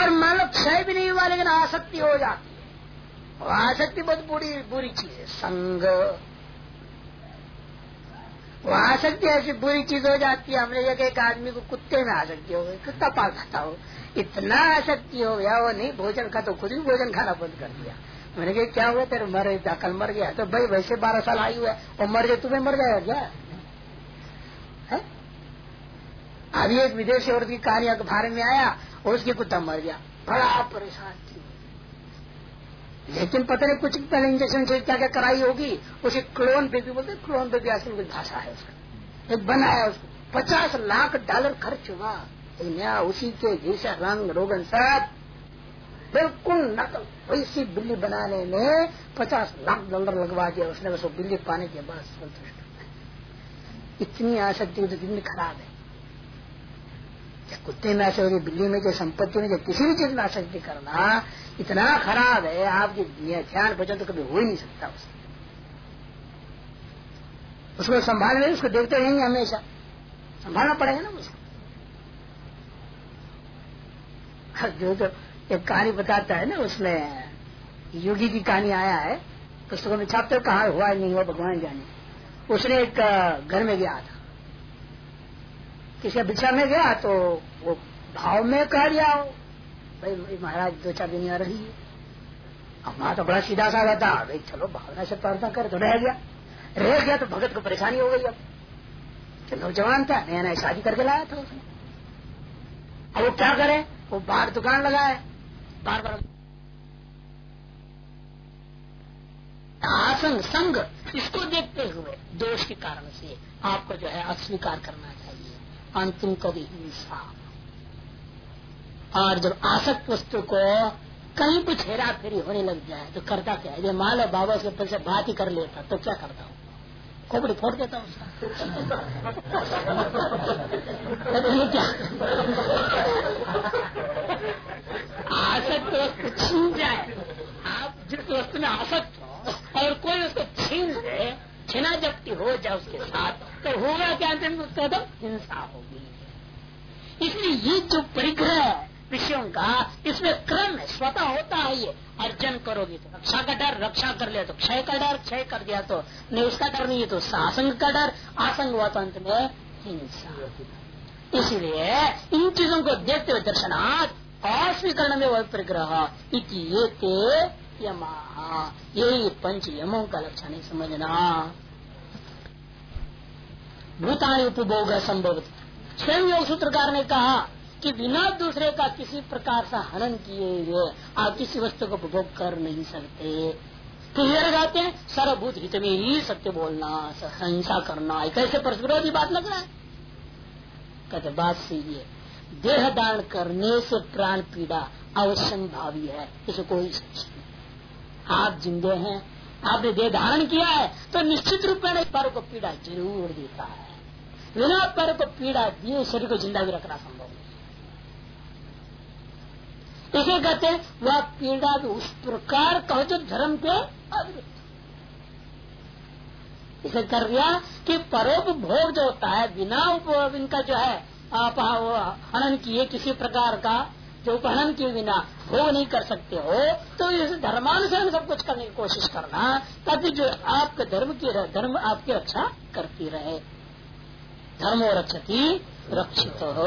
[SPEAKER 1] और मान लो क्षय भी नहीं हुआ, लेकिन आसक्ति हो जाती है। आसक्ति बहुत बुरी बुरी चीज़ है, संग। वो आसक्ति ऐसी बुरी चीज़ हो जाती है, हमने जगह एक आदमी को कुत्ते में आसक्ति हो गई, कुत्ता पाल खाता हो। इतना आसक्ति हो गया, वो नहीं, भोजन खा तो खुद भी भोजन खाना बंद कर दिया। मैंने कहा, क्या हुआ तेरे? मर कल मर गया। तो भाई, वैसे बारह साल आयु है, और मर गए तुम्हें मर जाएगा क्या है? अभी एक विदेशी औरत की कहानी अखबार में आया और उसकी कुत्ता मर गया। बड़ा परेशान थी लेकिन पता नहीं कुछ पहले इंजेक्शन से क्या क्या कराई होगी। उसे क्लोन बेबी बोलते क्लोन बेबी आजकल कुछ भाषा है उसका। एक बनाया उसको। पचास लाख डॉलर खर्च हुआ। नया उसी के जैसा रंग रोगन सब बिल्कुल नकल। वैसी बिल्ली बनाने में पचास लाख डॉलर लगवा दिया उसने। बस बिल्ली पाने के बाद संतुष्ट इतनी आसक्ति तो खराब है। कुत्ते में ऐसे होगी बिल्ली में जो संपत्ति में जो किसी भी चीज़ में आसक्ति करना, इतना खराब है, आपकी ध्यान भजन तो कभी हो ही नहीं सकता उससे उसको संभालने, उसको देखते रहेंगे हमेशा। संभालना पड़ेगा ना उसको जो तो एक कहानी बताता है ना, उसमें योगी की कहानी आया है, पुस्तकों में छापते कहा हुआ नहीं हुआ, भगवान जाने। उसने एक घर में गया था। किसी बिछा में गया तो वो भाव में कह दिया हो भाई महाराज, दो चार दिन रही है वहाँ तो बड़ा सीधा सा रहता, भाई, चलो, भावना से प्रार्थना कर तो रह गया। रह गया तो भगत को परेशानी हो गई अब। तो नौजवान था, नया नया शादी करके लाया था उसने। अब वो क्या करे? वो बाहर दुकान लगाए बार बार आसंग संग इसको देखते हुए दोष के कारण से आपको जो है अस्वीकार करना चाहिए। अंतिम कभी हिंसा और जब आसक्त वस्तु को कहीं कुछ हेरा फेरी होने लग जाए तो करता क्या है? मान लो बाबा उसके पैसे बात ही कर लेता तो क्या करता हूँ? खोपड़ी फोड़ देता उसका। तो क्या? आसक्त वस्तु छीन जाए। आप जिस वस्तु में आसक्त हो, और कोई उसको छीन दे छिना जब्ती हो जाए उसके साथ होगा क्या अंतिम उसका तो हिंसा होगी। इसलिए ये जो परिग्रह विषयों का, इसमें क्रम स्वतः होता है ये। अर्जन करोगे तो रक्षा का डर, रक्षा कर लिया तो क्षय का डर, क्षय कर दिया तो नहीं, उसका डर नहीं है तो सासंग का डर, आसंग हुआ तो अंत में हिंसा। इसलिए इन चीज़ों को देखते हुए दर्शनाथ अस्वीकरण में वह परिग्रह ये यमा। यही पंच यमों का लक्षण समझना। भूतानी उपभोग संभव स्वयं योग सूत्रकार ने कहा कि बिना दूसरे का किसी प्रकार से हनन किए हुए आप किसी वस्तु को उपभोग कर नहीं सकते। तो ये हैं सर्वभूत हित में ही सत्य बोलना हिंसा करना कैसे परस्परोधी बात लग रहा है। कहते बात सही है। देह दान करने से प्राण पीड़ा अवश्य भावी है, इसे कोई आप जिंदे हैं, आपने देह धारण किया है तो निश्चित रूप में पर को पीड़ा ज़रूर देता है। बिना पर को पीड़ा दिए शरीर को ज़िंदा भी रखना संभव इसे कहते हैं वह पीड़ा भी उस प्रकार कहो जो धर्म के इसे कर दिया कि परोपभोग जो होता है, बिना इनका जो है, आप हनन किए किसी प्रकार का, जो उपहनन किए बिना भोग नहीं कर सकते हो तो इस धर्मानुसार सब कुछ करने की कोशिश करना, ताकि जो आपके धर्म की धर्म आपकी रक्षा करती रहे। धर्मो रक्षती, रक्षित। हो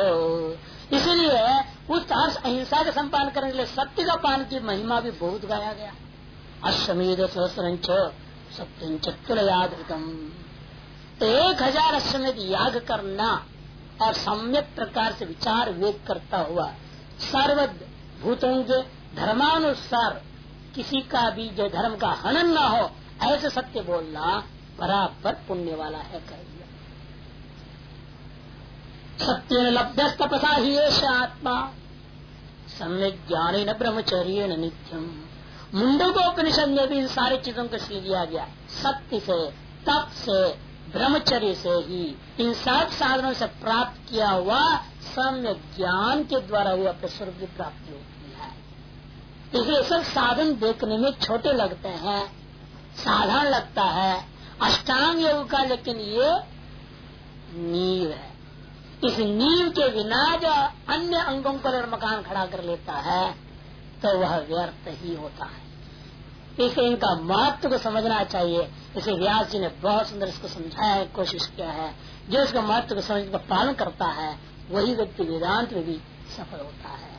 [SPEAKER 1] इसीलिए उस हर्ष, अहिंसा का संपादन करने के लिए सत्य का पान की महिमा भी बहुत गाया गया। अश्वमेध सहस्र सत्यम चतुर एक हज़ार अश्वमेध याग करना और सम्यक प्रकार से विचार वेद करता हुआ सर्व भूतों के धर्मानुसार किसी का भी जो धर्म का हनन न हो, ऐसे सत्य बोलना बराबर पुण्य वाला है कर सत्य लब्ध तपसा ही आत्मा सम्यक ज्ञान न ब्रह्मचर्य नित्यम। मुंडकोपनिषद में भी इन सारी चीज़ों को सीख दिया गया? सत्य से तप से ब्रह्मचर्य से ही। इन सब साधनों से प्राप्त किया हुआ सम्य ज्ञान के द्वारा ही अपने स्वरूप की प्राप्ति होती है। इसलिए सब साधन देखने में छोटे लगते हैं, साधारण लगता है। अष्टांग योग का लेकिन ये नींव है। इस नींव के बिना जो अन्य अंगों पर मकान खड़ा कर लेता है तो वह व्यर्थ ही होता है। इसे इनका महत्व को समझना चाहिए। इसे व्यास जी ने बहुत सुंदर इसको समझाया है कोशिश किया है। जो इसका महत्व को समझ का पालन करता है, वही व्यक्ति वेदांत में भी सफल होता है।